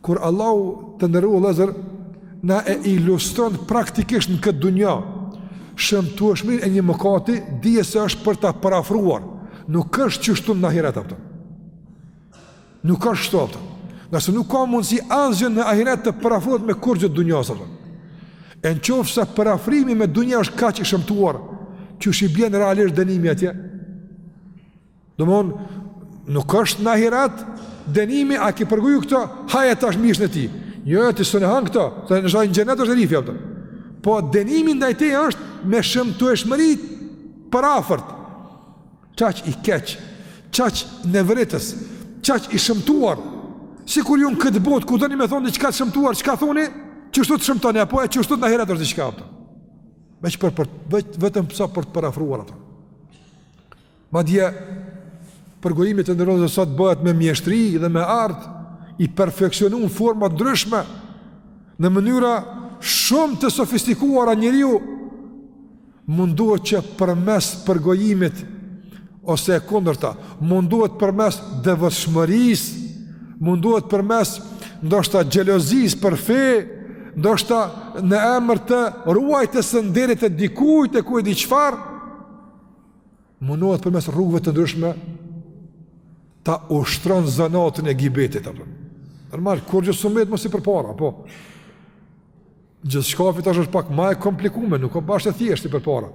Kur Allahu të nderuar vëllezër, na e ilustron praktikisht në këtë dunja, shëmtueshmërinë e një mëkati, dije se është për ta përafruar, nuk është qështu në ahiret, apo. Nuk është shtu, apo. Ngase nuk ka mundësi asgjë në ahiret të përafrohet me kurgjë të dunjasë, apo. E në qoftë se përafrimi me dunja është kaq i shëmtuar, qysh i bjen realisht dënimi atje? Domethënë nuk është në ahiret dënimi a ke përgoju këtë, haja tash mishin e tij. Jo, ti s'u han këto, inshallah në xhenet është rifja pëtë. Po dënimi ndaj te është me shëmtueshmëri i përafërt. Qaq i keq, qaq neveritës, qaq i shëmtuar. Sikur ju në këtë botë, kur doni me thonë diçka të shëmtuar, qka thoni, qështu të shëmtuar, apo e qështu në ahiret është diçka pëtë. Veq për, për, vetëm pësa për të përafruar ato. Madje përgojimi te njerëzit sot bëhet me mjeshtri dhe me art i perfeksionum në forma të ndryshme në mënyra shumë të sofistikuara njeriu mundohet që përmes përgojimit ose e kundërta mundohet përmes devotshmërisë mundohet përmes ndoshta xhelozisë për fe ndoshta në emër të ruajtjes së nderit të dikujt e ku e di çfarë Munohet përmes rrugëve të ndryshme ta ushtron zanatin e gibetit, apo. Normal, kurgjo s'u met mo si përpara, apo. Gjithçkafit është pak ma e komplikume, nuk o bash e thjeshtë si përpara.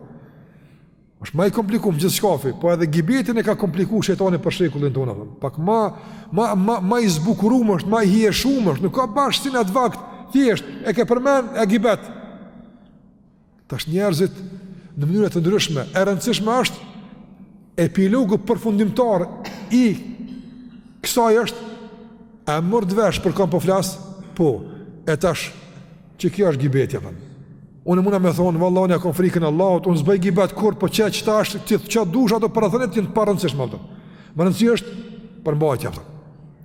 është ma e komplikume gjithçkafi, po edhe gibetin e ka kompliku shejtani për shekullin tonë, apo. Pak ma, ma, ma, ma i zbukurum është, ma i hijeshëm është, nuk o bash si në atë vakt, thjeshtë, e ke përmend, e gibet. Tash njerëzit në mënyra të ndryshme, e rëndësishme është epilogu përfundimtar i kësaj është e morët vesh për kan po flas, po, e tash që kjo është gibet, a kupton. Unë muna me thonë, valla unë ja kom frikën Allahut, unë s'baj gibet kurr, po që që ta është, që, që dush ato parathëniet janë të parëndësishme, a kupton. Me rëndësi është përmbajtja, a kupton.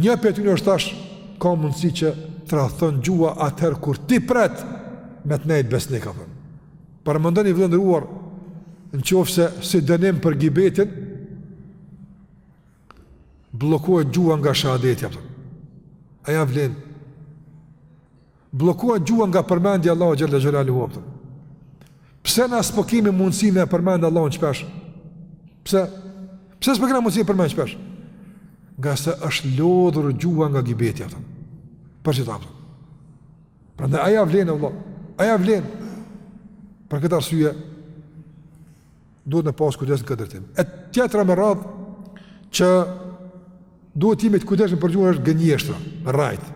Një prej tyre është tash ka mundësi që tradhton gjuha atëherë kur ti pret me të nejtë besnik apo. Paramendoni vlla i nderuar në qofë se si dënim për gibetin bllokohet gjuha nga shahadeti apo. A ja vlen? Bllokohet gjuha nga përmendja e Allahut xhalla xhelaluhu. Pse na s'po kemi mundësi me përmend Allahun shpesh? Pse? Pse s'po kemi mundësi me përmend shpesh? Ngase është lodhur gjuha nga gibeti, a kupton. Për çfarë apo? Prandaj a ja vlen Allah. A ja vlen. Për këtë arsye duhet me pas kujdes në këtë drejtim. E tjetra me radhë që duhet të jemi të kujdesshëm për gjuhën është gënjeshtra, me rrejt.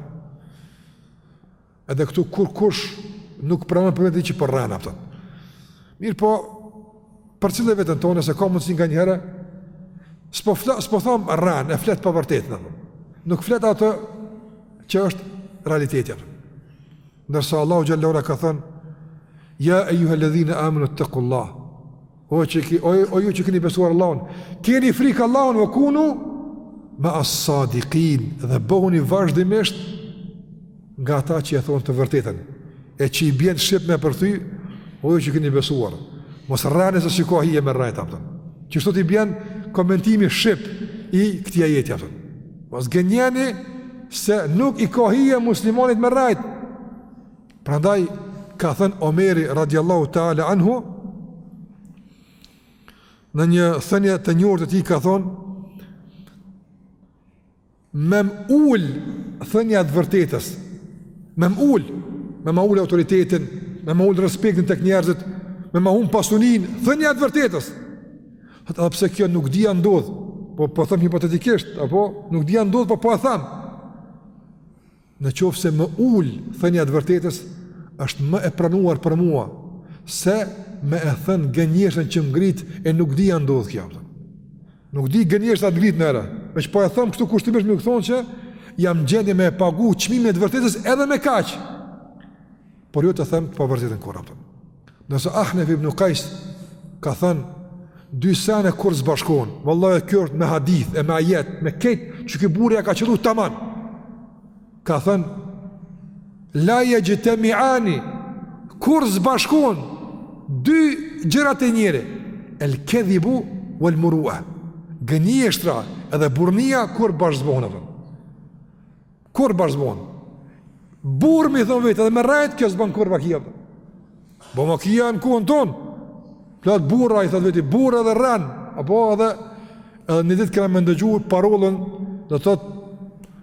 Edhe këtu kurkush nuk pranon për vete që po rren, a kupton. Mirëpo, përcille veten tonë se ka mundsi nganjëherë s'po flas, s'po tham rren, e flet pavërtetë apo. Nuk flet ato që është realiteti, a kupton. Ndërsa Allahu xhalla ua ala ka thënë: "Ya ayyuhalladhina amanu ittaqullaha" O që ki, o, o ju që keni besuar Allahun, keni frikë Allahun wa kunu ma'as-sadiqin dhe bëhuni vazhdimisht nga ata që e thonë të vërtetën e që i bjen shqip me përkthy, o ju që keni besuar. Mos rreni se s'ju ka hije me rrejt, a kupton. Qeshtu i bjen komentimi shqip i këtij ajeti, a kupton. Mos gënjeni se nuk i ka hije muslimanit me rrejt. Prandaj ka thën Omeri radiallahu ta'ala anhu, në një thënje të njohur të tij ka thon, me më ul thënia e të vërtetës, me më ul, me ma ul autoritetin, me ma ul respektin tek njerëzit, me ma hup pasuninë, thënia e të vërtetës. Edhe pse kjo nuk di a ndodh, po po them hipotetikisht, apo nuk di a ndodh, po po e them. Në qofë se më ul, thënia e të vërtetës, është më e pranuar për mua, se me e thënë gënjeshtën që m'ngrit, e nuk di a ndodh kjo. Nuk di gënjeshtra a t'ngrit njeri, veç po e them kështu kushtimisht me thonë që, jam gjendje me e pagu çmimin e të vërtetës edhe me kaq. por jo të them të pavërtetën kurrë, apo. Nëse Ahnef ibn Qais ka thënë dy sene kurrë s'bashkohen, vallahi kjo është me hadith e me ajet, me krejt që ky burrë ka qëllu tamam. Ka thënë la yajtami'ani kurrë s'bashkohen dy gjëra te njeri, el kadhibu wal murua. Gënjeshtra edhe burrnia kurrë bashkë s'bohen apo. Kurrë bashkë s'bohen. Burr me i thon vetes, edhe me rrejt kjo s'bon kurrë vaki a. Bon vaki a në kohën tonë. Plot burra i thotë vetes burrë edhe rren, apo edhe edhe një ditë kemë ndëgjuar parolën, do thot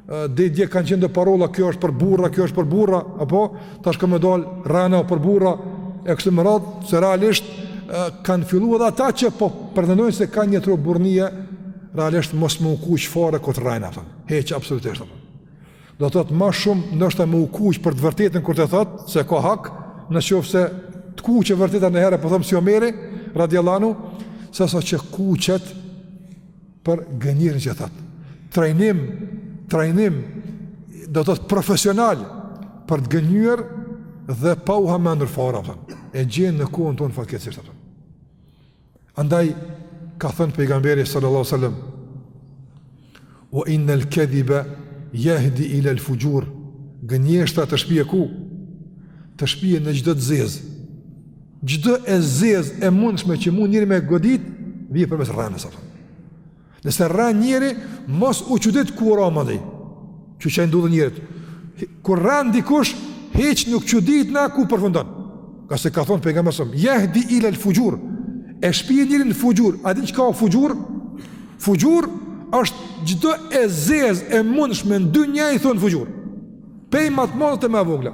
dhe dje kanë qenë dhe parola, kjo është për burra, kjo është për burra, apo, tash kemi e dal, rrena për burra, e kështu më radhë, se realisht, kanë fillu edhe ata që po pretendojnë se kanë një trohë burrnije, realisht mos me u kuq fare te rrena, Heç absolutisht apo. Do të thotë më shumë ndoshta me u kuq për të vërtetën kur e thotë se ka hak, në qoftë se të kuq e vërteta nëj herë po them si Omeri radhiyallahu anhu, sesa që kuqet për gënjeshtrën që thotë. Trajnim, trajnim do të thotë profesional për të gënjyer dhe pa u hamendur fare, e gjen në kohën tonë fatkeqësisht atë. Andaj ka thënë pejgamberi sallallahu alaihi wasallam: "Wa inna al-kadhiba yahdi ila al-fujur." Gënjeshtra të shpie ku? Të shpie në çdo të zezë. Çdo e zezë e mundshme që mund njerin me godit, vjen përmes rrënës apo. Nëse rren njeri, mos u çudit kurrë madje. Që çka i ndodh njerit. Kur rren dikush, heç nuk çuditna ku përfundon. Ka se ka thonë pejgamberi a.s., jahdi ilel fuxhur, e shpie njerin në fuxhur, a din çka o fuxhur? Fuxhur është çdo e zezë e mundshme në dynja i thonë fuxhur. Pej ma t'madhes te ma e vogla.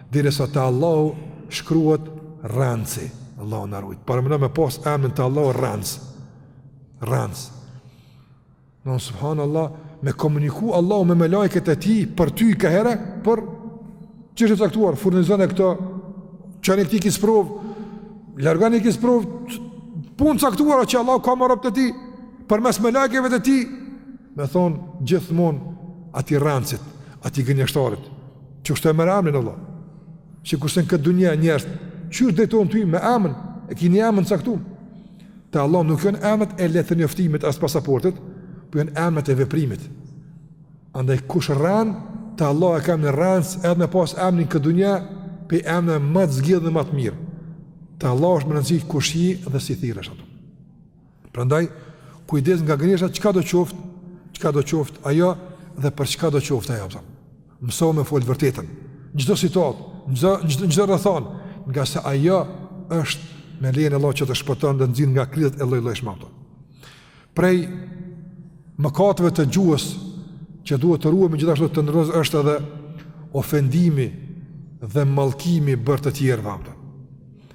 Derisa te Allahu shkruhet rrenc, Allahu na rujtë, paramendo me pas emrin te Allahu rrenc, rrenc. Në në subhanallah, me komuniku Allahu me melaiket e tij, për ty i këhere, për çështje të caktuara, furnizone këto, çonia këtij kësi sprove, largonia kësi sprove, punë të caktuara, që Allahu ka me robtë e tij, përmes melaikeve të tij, Me thonë gjithmonë atij rrencit, atij gënjeshtarit, që kështu e merr emrin te Allahu, që kështu e në këtë dunja njerës, që është drejtojnë ty me emën, e ki një emën t'caktum, te Allahu nuk janë emnat e letërnjoftimit as pasaportit, por po janë emnat e veprimit. Andaj kush rren, te Allahu e ka emnin rrenc edhe në pas emrin n'këtë dunja, prej emnave ma të zgjedhun dhe ma të mirë. Te Allahu është më nëzikë kush i dhe si thirë është ato. Prandaj, kujdes nga gënjeshtra çka do qoftë, çka do qoftë ajo dhe për çka do qoftë ajo. Mëso me fol vërtetën. N'çdo situatë, çdo çdo çdo rrethanë, ngase ajo është me lejen e Allahut që të shpëton dhe nxjerr nga krizat e lloj-llojshme ato. Prej mëkateve të gjuhës që duhet të ruajmë gjithashtu të nderuar është edhe ofendimi dhe mallkimi bërë të tjerëve.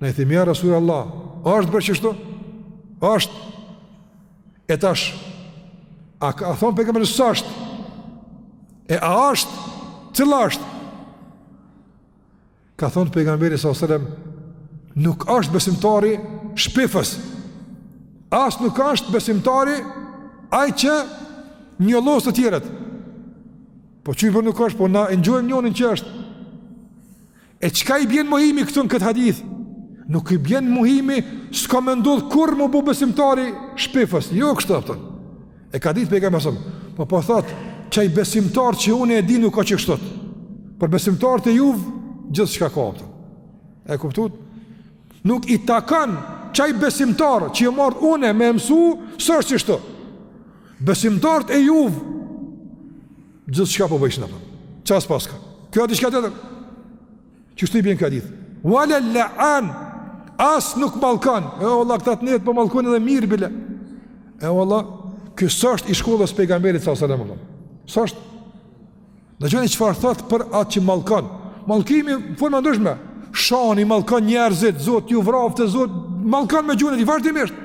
Na i themi ja Resulullah, a është bre qështu? Është. E tash, a, ka thonë pejgamberi s'është? E a është? Cila është? Ka thonë pejgamberi sallallahu alejhi ve sellem, nuk është besimtari shpifës. As nuk është besimtari ai që njollos të tjerët. Po qysh bre nuk është, po na e ngjojmë njënin që është. E çka i bjen mohimi këtu në këtë hadith? Nuk i bjen mohimi, s'ka me ndodhë kurrë m'u bo besimtari shpifës, jo kështu, a kupton. E ka ditë pejgamberi sallallahu alejhi ve sellem, po po thotë, qaj besimtar që une e di nuk ka qështu. Por besimtarët e juv, gjithçka ka, a kupton. E kuptut? Nuk i takon qaj besimtar që i marr une me mësu, s'është qështu. Besimtarët e juv, Gjithçka po bëjshë në për. Qysh s'paska? Kjo ati shka të tërë? Qështu i bjen ky hadith. Ve la le'an, as nuk mallkon. E vallahi, këta tanët po mallkojn edhe mirë bile. E vallahi, ky s'është i shkollës pejgamberit sallallahu alejhi ve sellem. S'është. Dëgjoni çfarë thotë për atë që mallkon. Mallkimi, forma t'ndryshme, shani, mallkon njerëzit, zoti ju vraftë, zot, mallkon me gjuhën e tij vazhdimisht.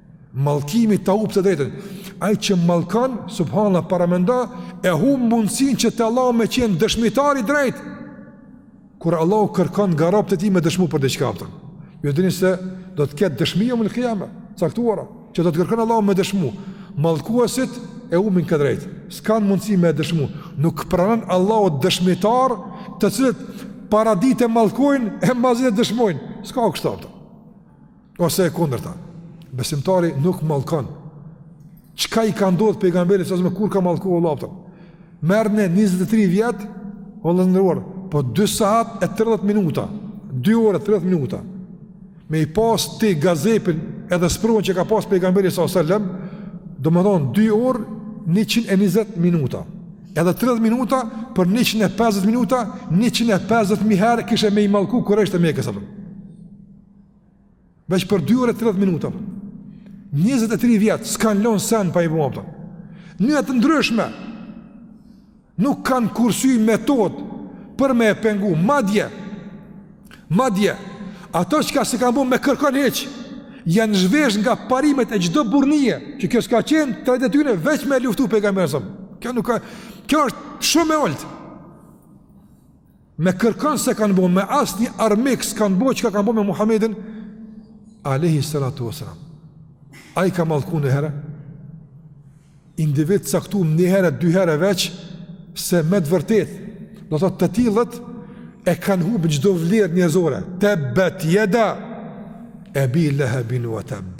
Mallkimi ta hup të drejtën. Ai që mallkon, subhanallah paramendo, e humb mundësinë që te Allahu me qenë dëshmitar i drejtë. Kur Allahu kërkon nga robët e tij me dëshmu për diçka, a kupton. Ju dini se do të ketë dëshmi jeumul kijame, caktuara, që do të kërkon Allahu me dëshmu. Mallkuesit e humbin këtë drejtë. S'kan mundësi me dëshmu. Nuk pranon Allahu dëshmitar, të cilët paradite mallkojnë e masdite dëshmojnë. S'ka kështu. Ose e kundërta. Besimtari nuk mallkon. Çka i ka ndodhur pejgamberit alejhi selam kur ka mallku vëlla, a kupton. Merrni 23 vjet, vëlla i nderuar, po 2 sahat e 30 minuta, 2 orë 30 minuta. Me i pas ti gazepin edhe sprovën që ka pas pejgamberi alejhi selam, domethënë 2 orë 120 minuta. Edhe 30 minuta për 150 minuta, 150 mijë herë kishe me i mallku kurejshët e Mekës. Veç për 2 orë 30 minuta. 23 vjet s'kan lënë sen pa i bo, a kupton. Mënyra të ndryshme. Nuk kanë kursy metod për me e pengu madje. Madje ato çka s'e kanë bo me kërkon hiç janë zhvesh nga parimet e çdo burrnie, që kjo s'ka qenë traditë e tyre veç me e luftu pejgamberin. Kjo nuk ka kjo është shumë e ultë. Me kërkon s'e kanë bo, me asnjë armik s'kanë bo çka kanë bo me Muhammedin, alejhi salatu ve selam. A i ka mallku njëherë? Individ t'caktum një herë, dy herë veç, se me të vërtet, ata të tillët e kanë hup çdo vlerë njerëzore, tebbet jeda Ebi Lehebin ue tebb.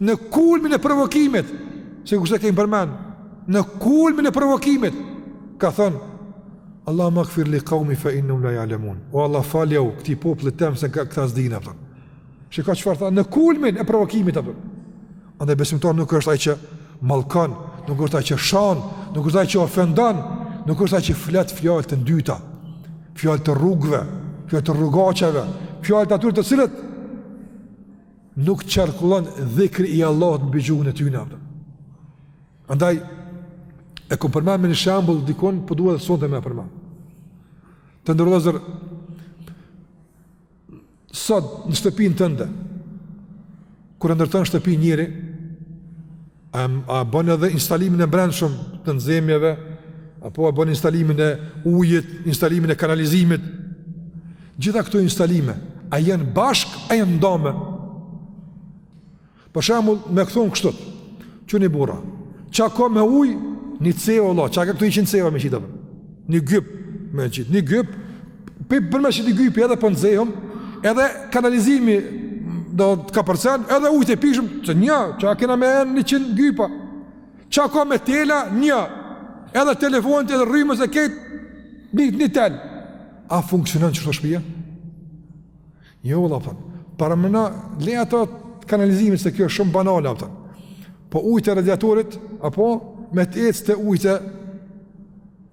Në kulmin e provokimit, sikurse kemi përmend, në kulmin e provokimit, ka thënë, Allahumagfir li kaumi fe innehum la ja'lemun, o Allah faljau këtij popullit tem se këta s'dinë, apo. Shiko çfarë tha, në kulmin e provokimit, apo. Andaj besimtari nuk është ai që mallkon, nuk është ai që shan, nuk është ai që ofendon, nuk është ai që flet fjalë të ndyta, fjalë të rrugëve, fjalë të rrugaçëve, fjalë të atyre të cilët, Nuk qarkullon dhikri i Allahut mbi gjuhën e tyre, apo. Andaj e kom përmend një shembull dikun, po du edhe sonte me e përmend. Të nderuar vëllezër, sot në shtëpinë tënde kur e ndërton shtëpinë njeri A, a bën edhe instalimin e brendshëm të nxemjeve, apo a bën instalimin e ujit, instalimin e kanalizimit. Gjitha këto instalime, a janë bashk, a janë ndame. Për shembull, me thon kështu. Çuni burra. Çka ka me ujë, një cev vallah, çka këtu 100 ceva me i qit. Një gyp me qit, një gyp Për, përmes këtij gypi edhe po nxehem, edhe kanalizimi do të ka përcen, edhe ujtë e pijshëm, që një, çka kena me një njëqind gypa, çka ka me tela, një, edhe telefonit, edhe rrymës e krejt, një, një tel, a funksionon kështu shpia? Jo, dhe, për, paramendo, le ato kanalizimit, se kjo shumë banale, a kupton, po ujtë e radiatorit, apo, me të ecë te ujtë,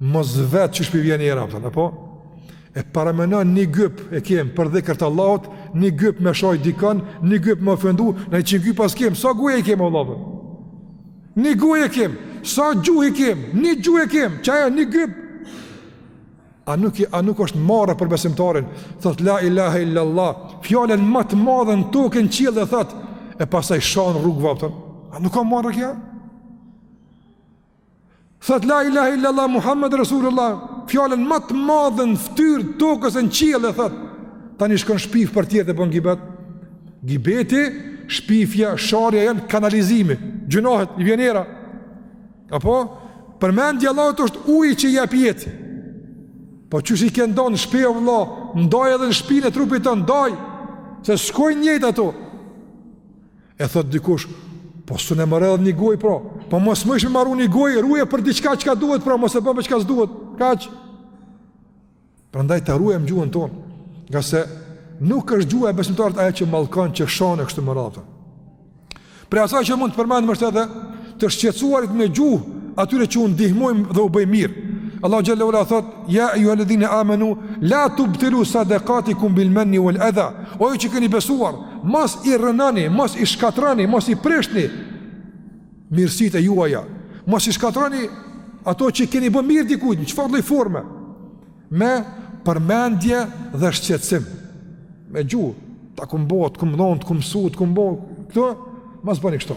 Mos vet qysh p'i vjen era, a kupton, apo? E paramendon një gyp e kem për dhikër të Allahut, një gyp me sha dikon, një gyp me ofendu, njëqind gypa s'kem, sa gojë i kem, Allah, për? Një gojë e kem, sa gjuhë i kem, një gjuhë e kem, qe ajo një gyp? A nuk, a nuk është marre për besimtarin, thot la ilahe illallah, fjalën më të madhe në tokë e në qiell e thot, e pastaj shan rrugëve, a kupton, a nuk o marre kjo? Thot la ilahe illallah Muhammed Rasulullah, fjalën më të madhe në fytyrë të tokës e në qiell e thot. Tani shkon shpif për tjetrin e bën gibet. Gibeti, shpifja, sharja janë kanalizimi. Gjynahet i vjen era. Apo përmendja e Allahut është uji që jep jetë. Po qysh i ke nda n'shpi o vëlla, ndaj edhe në shpinë e trupit tënd, ndaj. Se s'shkojnë njëjtë ato. E thot dikush, po s'un e marr edhe një gojë pra, po mos mujsh me marrë një gojë, ruje për diçka çka duhet pra, mos e bën çka s'duhet, kaq. Prandaj ta ruajmë gjuhën tonë, ngase nuk është gjuha e besimtarit ajo që mallkon, që shan e kështu me radhë. Prej asaj që mund të përmendim është edhe të shqetësuarit me gjuhë atyre që u ndihmojmë dhe u bëjmë mirë. Allahu xhel-le ue ala thot, ja ejjuhel-ledhine amenu, la tubtilu sadekatikum bil menni uel edha, o ju që keni besuar, mos i rrënoni, mos i shkatërroni, mos i prishni mirësitë e juaja, mos i shkatërroni ato që keni bërë mirë dikujt, në çfarë lloj forme? Me përmendje dhe shqetësim. Me gjuhë, ta kom bo, të kom dhon, të kom msu, të kom bo. Këto mos bëni kështu.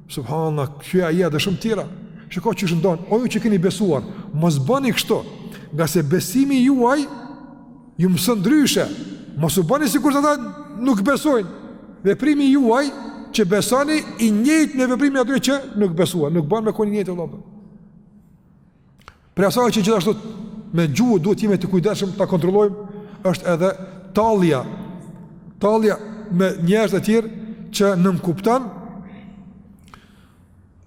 Subhanallah, ky ajet edhe shumë tjera. Shiko qysh thon, o ju që keni besuar, mos bëni kështu, ngase besimi juaj, ju mëson ndryshe, mos u bëni sikurse ata nuk besojnë, veprimi juaj, që besoni, i njëjtë me veprimin e atyre që nuk besuan, nuk bën me konë njëjtë o vëlla. Prej asaj që gjithashtu me gjuhë duhet t'jemi të kujdesshëm ta kontrollojmë është edhe tallja. Tallja me njerëz të tjerë që nënkupton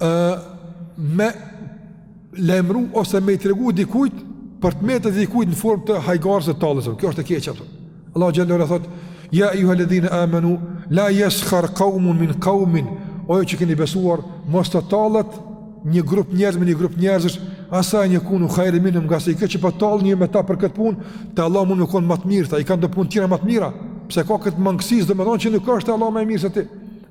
ë me lajmëru ose me i tregu dikujt për të metat e dikujt në formë të hajgares e talljes. Kjo është e keqe. Allahu xhelle ve ala thot: "Ya ayyuhalladhina amanu la yaskhar qaumun min qaumin" O jo që keni besuar, mos të tallet një grup njerëz me një grup njerëzish, asa en jekunu khajren minhum, ngase kjo që po tallen jo me ta për këtë punë, te Allahu mun me konë ma t'mirë, ta i kanë do punë tjera ma t'mira, pse ka këtë mangësi s'domethonë që nuk është te Allahu më e mirë se ti.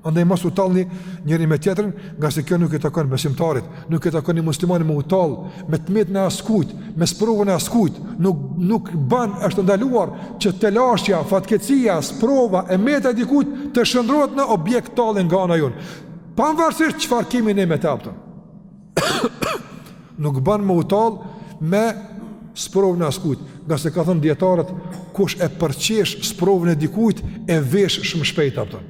Andaj mos u tallni njëri me tjetrin, ngase kjo nuk i takon besimtarit, nuk i takon muslimanit me u tall, me t'metën e askujt, me sprovën e askujt, nuk nuk ban është ndaluar që telashja, fatkeqësia, sprova, e meta e dikujt të shndrohet në objekt talljeje nga ana jonë. Pavarësisht çfarë kemi ne me të. nuk ban me u tall me sprovën e askujt, ngase kanë thonë dietarët kush e përqesh sprovën e dikujt e vesh shumë shpejt atë.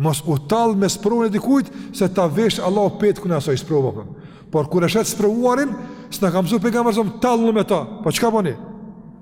Mos u tall me sprovën e dikujt se ta vesh Allahu petkun e asaj sprove. Po. Por kur e sheh t'sprovuarin, si na ka mësuar pejgamberi s'tallni me ta. Po çka bëni?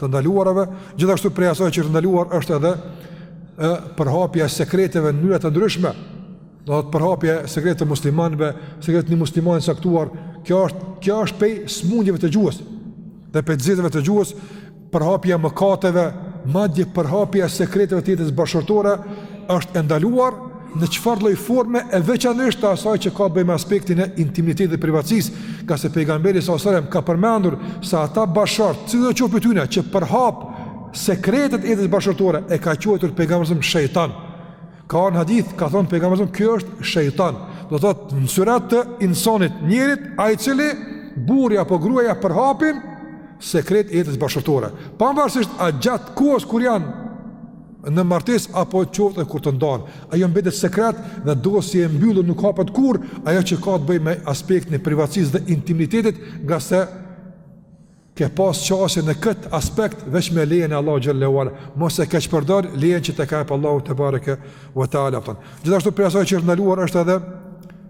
të ndaluarave, gjithashtu prej asaj që është ndaluar është edhe përhapja e sekreteve në mënyra të ndryshme, do të thotë përhapja e sekretit të muslimanëve, sekretit të një muslimani të caktuar, kjo është kjo është pej smundjeve të gjuhës. Dhe pej zezave të gjuhës përhapja e mëkateve, madje përhapja e sekreteve të jetës bashkëshortore është e ndaluar në çfarëdo lloj forme e veçanërisht të asaj që ka të bëjë me aspektin e intimitetit dhe privatësisë, ngase pejgamberi alejhi selam ka përmendur se ata bashkëshortë, cilido qoftë pi tyne, që përhap sekretet e jetës bashkëshortore, e ka quajtur pejgamberi alejhi selam shejtan. Ka një hadith, ka thonë pejgamberi alejhi selam, ky është shejtan. Do të thotë në surat të insanit, njerit, ai i cili burri apo gruaja përhapin sekretet e jetës bashkëshortore. Pavarësisht a gjatë kohës kur janë Në martesë apo qoftë edhe kur të ndahen, ajo mbetet sekret dhe dosje e mbyllur nuk hapet kurrë, ajo që ka të bëjë me aspektin e privatësisë dhe intimitetit, ngase ke pas qasje në kët aspekt veç me lejen e Allahut xhelle ve ala, mos e keqpërdor lejen që të ka dhënë Allahu tebareke ve teala. Gjithashtu prej asaj që është ndaluar është edhe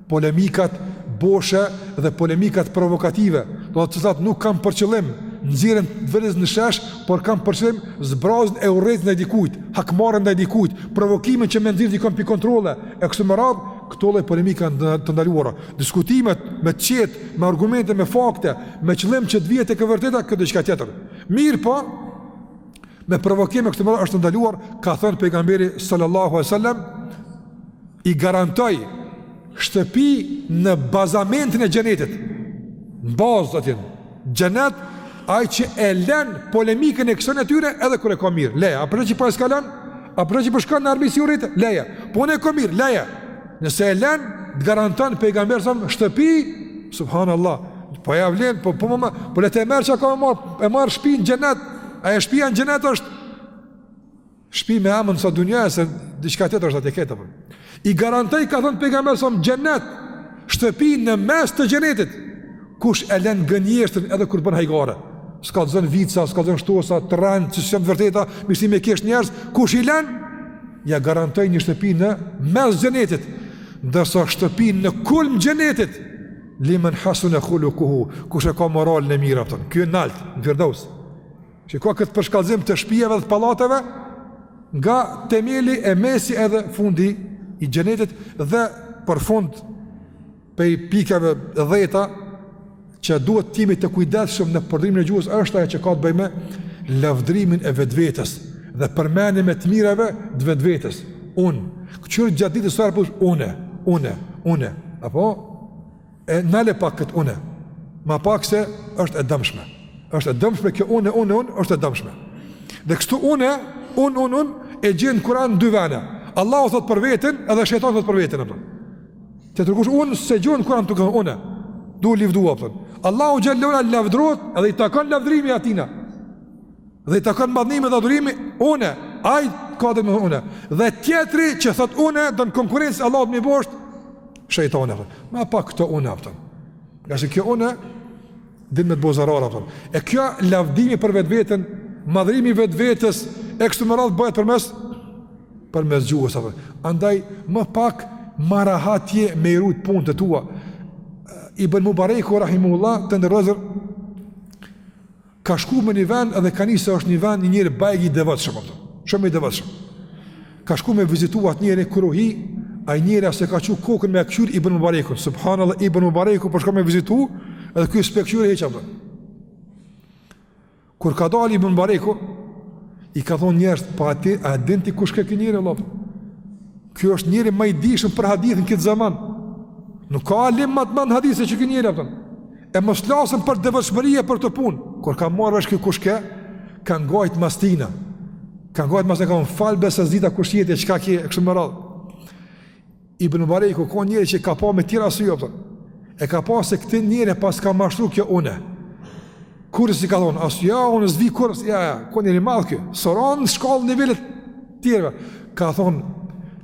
Polemikat boshe dhe polemikat provokative, do të thotë nuk kanë për qëllim nxjerrjen e së vërtetës në shesh, por kanë për qëllim zbrazjen e urrejtjes ndaj dikujt, hakmarrjen ndaj dikujt, provokimin që me nxjerr dikon pi kontrolle e kështu me radhë, këto lloj polemika janë të ndaluara. Diskutimet me qetë, me argumente, me fakte, me qëllim që të vihet tek e vërteta kjo diçka tjetër. Mirëpo, me provokime kështu me radhë është të ndaluar, ka thënë pejgamberi sallallahu alajhi wasallam, I garantoj shtëpi në bazamentin e xhenetit. Në bazë do të jenë. Xhenet ai që e lën polemikën e kësaj natyre edhe kur e ka mirë. Leja, apo që po eskalon, apo që po shkon në armiqësi urrejtje, leja. Po une e kam mirë, leja. Nëse e lën, të garanton pejgamberi alejhi selam shtëpi, subhanallahu. Po ja vlen, po po më, po le të merr çka kam, e marr shtëpinë në xhenet. E shtëpia në xhenet është Shpi me emën sa dunja e se diçka tjetër është atje ketë. I garantoj ka thënë pejgamberi alejhi selam xhenet, shtëpi në mes të xhenetit. Kush e lën gënjeshtrën edhe kur bën hajgare? S'kallxon vica, s'kallxon shtosa, rrena, që s'janë të vërteta, me i shti me kesh njerëz, kush i lën? Ja garantoj një shtëpi në mes xhenetit. Ndërsa shtëpi në kulm xhenetit. Limen hasune hulukuhu, kush e ka moralin e mirë, a pton. Ky nalt, në Firdaus. që ka këtë përshkallëzim të shpijeve dhe të pallateve, nga temeli e mesi edhe fundi i xhenetit dhe për fund prej pikave, e dhjeta që duhet të jemi të kujdesshëm në përdorimin e gjuhës është ajo që ka të bëjë me lavdërimin e vetvetes dhe përmendjen e të mirave të vetvetes unë, këqyre gjatë ditës sa herë po thu unë, unë, unë, apo? E nale pak këtë une, ma pak se është e dëmshme. është e dëmshme kjo une, une, une, është e dëmshme. Dhe kështu une, une, une, une, e gjen në Kuran në dy vene. Allahu thotë për vetin, edhe shejtani thotë për vetin. A pton. Tjetërkush une s'e gjen në Kuran tu thënë une, tu u lavdu. A pton. Allahu xhel-le ve ala lavdrohet, edhe i takon lavdrimi atina. Dhe i takon madhnimi dhe adhurimi, une, ajtë ka dhe me une. Dhe tjetri që thotë une, dhe don konkurrencë Allahut me i bo është, Shejtani. Ma pak këto unë, a pton. Ngase kjo unë din me të bo zarar, a pton. E kjo lavdimi për vetveten, madhërimi i vetvetes e kështu me radhë bëhet përmes përmes gjuhës, a pton. Andaj ma pak, ma rahat je me i rujt punët e tua. Ibn Mubareku rahimehullah të nderuar Ka shku me një vend edhe ka ni se është një vend një njeri bajagi i devotshëm, a pton. Shumë i devotshëm. Ka shku me vizitu atë njeri, kur u hi, ai njeri as e ka çu kokën me e këqyr Ibn Mubarekun. Subhanallah, Ibn Mubareku po shkon me vizitu, edhe ky s'pe këqyr hiç, a pton. Kur ka dal Ibn Mubareku, i kanë thonë njerëzit, po ti, a din ti kush ke ky njeri, vlla? Ky është njeri ma i dijshëm për hadith në këtë zaman. Nuk ka alim ma të madh në hadith se ky njeri, a pton. E mos flasim për devotshmëri e për këto punë, kur ka marrë vesh kjo kush ke, ka nga mas tina, ka nga mas e ka thonë falëm se s'dita kush je e çka je, e kështu me radhë. I bën be Rabia, ku ka njëri që ka pa me tjera së jo, e ka pa se këti njëri pas ka mashtru kjo uni. Kurës i ka thonë, asë ja, unë zvi kurës, ja, ja, ku njëri madhë kjo, së ranë në shkallë, nivel të tjerëve, ka thonë,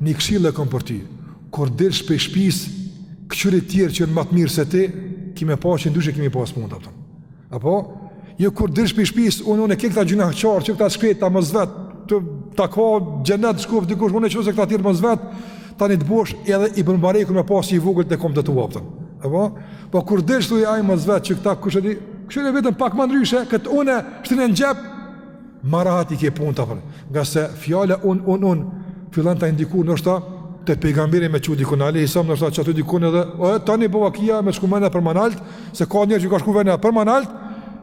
një këshilë e kom për ty, Kur dilsh pej shpis, këqyri tjerë që jonë ma të mirë se ti, ki me pa çfarë ndryshimi ki me pas. Apo? Jo kur dilsh pej shpis, unë unë e ke këta gjuna çarë, që këta shkretë, ta mos vet, këta ka xhenet, shkoftë dikush, unë e që se këta tjerë mos vet, tani të bosh edhe i bënbarej kër me pas që i vogël të kom të tu apëton. Apo? Po kur dilsh të ujaj mos vet që këta kushë di, kushë di vetëm pak më ndryshe, këtë unin e shtin në xhep, Ma rahat i ke punët apo, ngase fjala unë, unë, unë, fillon ta indikon ndoshta, të pejgamberi me çu dikun alejhi selam ndoshta që aty dikun edhe, o e tani bo vaki me shku mendja për manalt, se ka njerëz që ka shku mendja për manalt,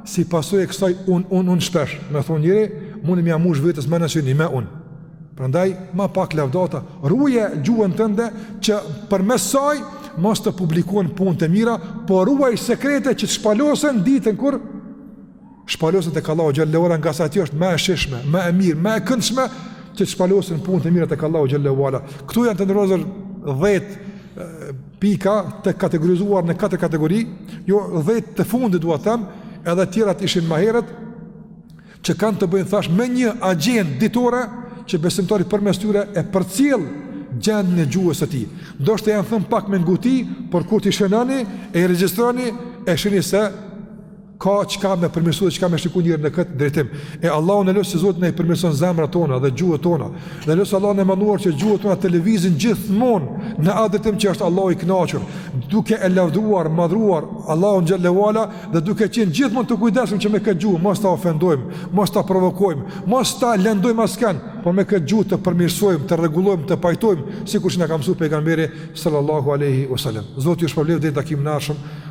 si pasojë e kësaj unë, unë, unë shpesh, me thonë njëri, mune mi amush vetës mene që një me unë. Prandaj, ma pak lavdata, ruaje gjuhën tënde që përmes saj mos të publikohen punët e mira, por ruaji sekrete që të shpalosen ditën kur Shpalosen tek Allahu xhelle ue ala ngase aty është ma e shijshme, ma e mirë, më e këndshme që të shpalosen punët e mira tek Allahu xhelle ue ala. Këtu janë të nënvizuar 10 pika të kategorizuar në katër kategori, jo 10 të fundit dua them, edhe të tjerat ishin ma herët që kanë të bëjnë thashë me një agjendë ditore që besimtari përmes tyre e përcjell gjendën e gjuhës së tij. Ndoshta janë thënë pak me nguti, por kur t'i shënoni e i regjistroni e shihni se ka çka me përmirësu e çka me shiku njeri në këtë drejtim. E Allahun e lus që Zoti na i përmirëson zemrat tona dhe gjuhët tona. Dhe e lus Allahun e madhëruar që gjuhët tona të lëvizin gjithmonë në atë drejtim që është Allahu i kënaqur, duke e lavdëruar, madhëruar Allahun xhelle ue ala dhe duke qenë gjithmonë të kujdesshëm që me këtë gjuhë mos ta ofendojmë, mos ta provokojmë, mos ta lëndojmë askënd, por me këtë gjuhë të përmirësojmë, të rregullojmë, të pajtojmë, sikur që na ka msu pejgamberi sallallahu aleyhi wasallam. Zoti ju shpërbleftë deri në takimin e ardhshëm,